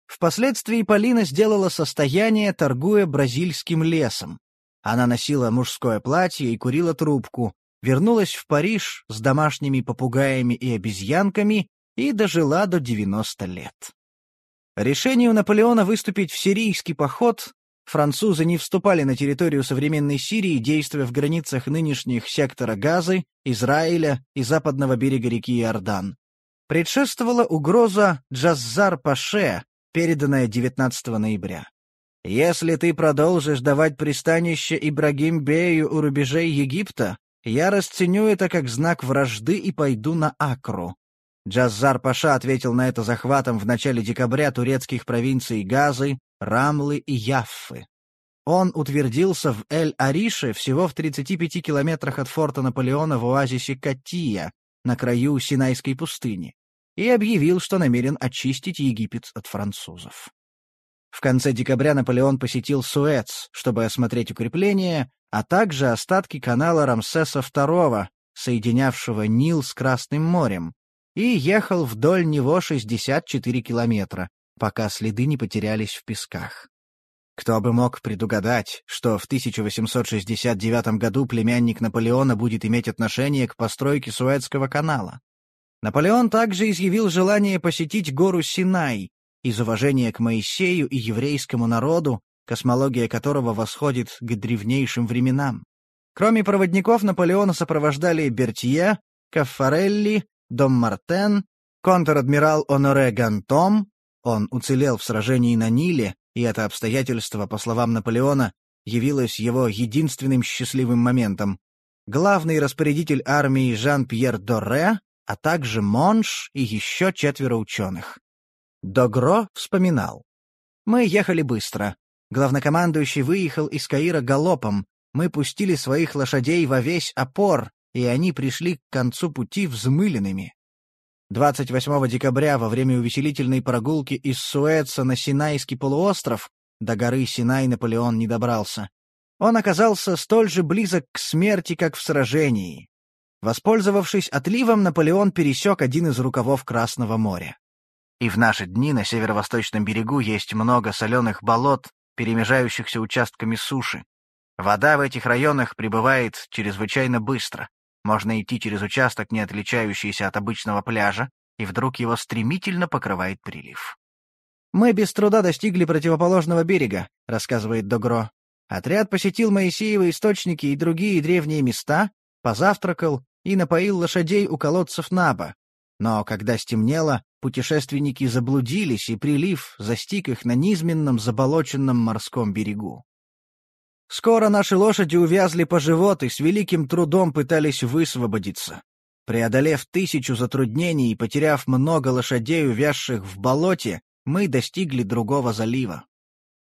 Впоследствии Полина сделала состояние, торгуя бразильским лесом. Она носила мужское платье и курила трубку, вернулась в Париж с домашними попугаями и обезьянками и дожила до 90 лет. Решению Наполеона выступить в сирийский поход французы не вступали на территорию современной Сирии, действуя в границах нынешних сектора Газы, Израиля и западного берега реки Иордан. Предшествовала угроза Джаззар-Паше, переданная 19 ноября. «Если ты продолжишь давать пристанище Ибрагим-Бею у рубежей Египта, я расценю это как знак вражды и пойду на Акру». Джаззар-Паша ответил на это захватом в начале декабря турецких провинций Газы, Рамлы и Яффы. Он утвердился в Эль-Арише всего в 35 километрах от форта Наполеона в оазисе Катия, на краю Синайской пустыни, и объявил, что намерен очистить Египет от французов. В конце декабря Наполеон посетил Суэц, чтобы осмотреть укрепления, а также остатки канала Рамсеса II, соединявшего Нил с Красным морем, и ехал вдоль него 64 километра, пока следы не потерялись в песках. Кто бы мог предугадать, что в 1869 году племянник Наполеона будет иметь отношение к постройке Суэцкого канала? Наполеон также изъявил желание посетить гору Синай, из уважения к Моисею и еврейскому народу, космология которого восходит к древнейшим временам. Кроме проводников Наполеона сопровождали Бертье, Каффарелли, Дом Мартен, контр-адмирал Оноре Гантом, он уцелел в сражении на Ниле, и это обстоятельство, по словам Наполеона, явилось его единственным счастливым моментом. Главный распорядитель армии Жан-Пьер Доре, а также Монш и еще четверо ученых. Догро вспоминал. «Мы ехали быстро. Главнокомандующий выехал из Каира галопом. Мы пустили своих лошадей во весь опор, и они пришли к концу пути взмыленными. 28 декабря во время увеселительной прогулки из Суэца на Синайский полуостров до горы Синай Наполеон не добрался. Он оказался столь же близок к смерти, как в сражении. Воспользовавшись отливом, Наполеон пересек один из рукавов Красного моря. И в наши дни на северо-восточном берегу есть много соленых болот, перемежающихся участками суши. Вода в этих районах прибывает чрезвычайно быстро. Можно идти через участок, не отличающийся от обычного пляжа, и вдруг его стремительно покрывает прилив. «Мы без труда достигли противоположного берега», — рассказывает Догро. Отряд посетил Моисеевы источники и другие древние места, позавтракал и напоил лошадей у колодцев Наба. Но когда стемнело, путешественники заблудились, и прилив застиг их на низменном заболоченном морском берегу. Скоро наши лошади увязли по живот и с великим трудом пытались высвободиться. Преодолев тысячу затруднений и потеряв много лошадей, увязших в болоте, мы достигли другого залива.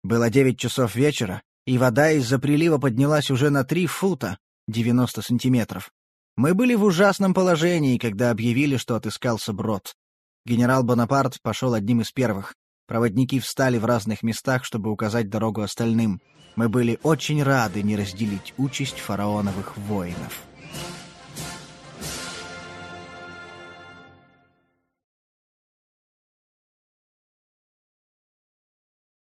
Было девять часов вечера, и вода из-за прилива поднялась уже на три фута, 90 сантиметров. Мы были в ужасном положении, когда объявили, что отыскался брод. Генерал Бонапарт пошел одним из первых. Проводники встали в разных местах, чтобы указать дорогу остальным. Мы были очень рады не разделить участь фараоновых воинов.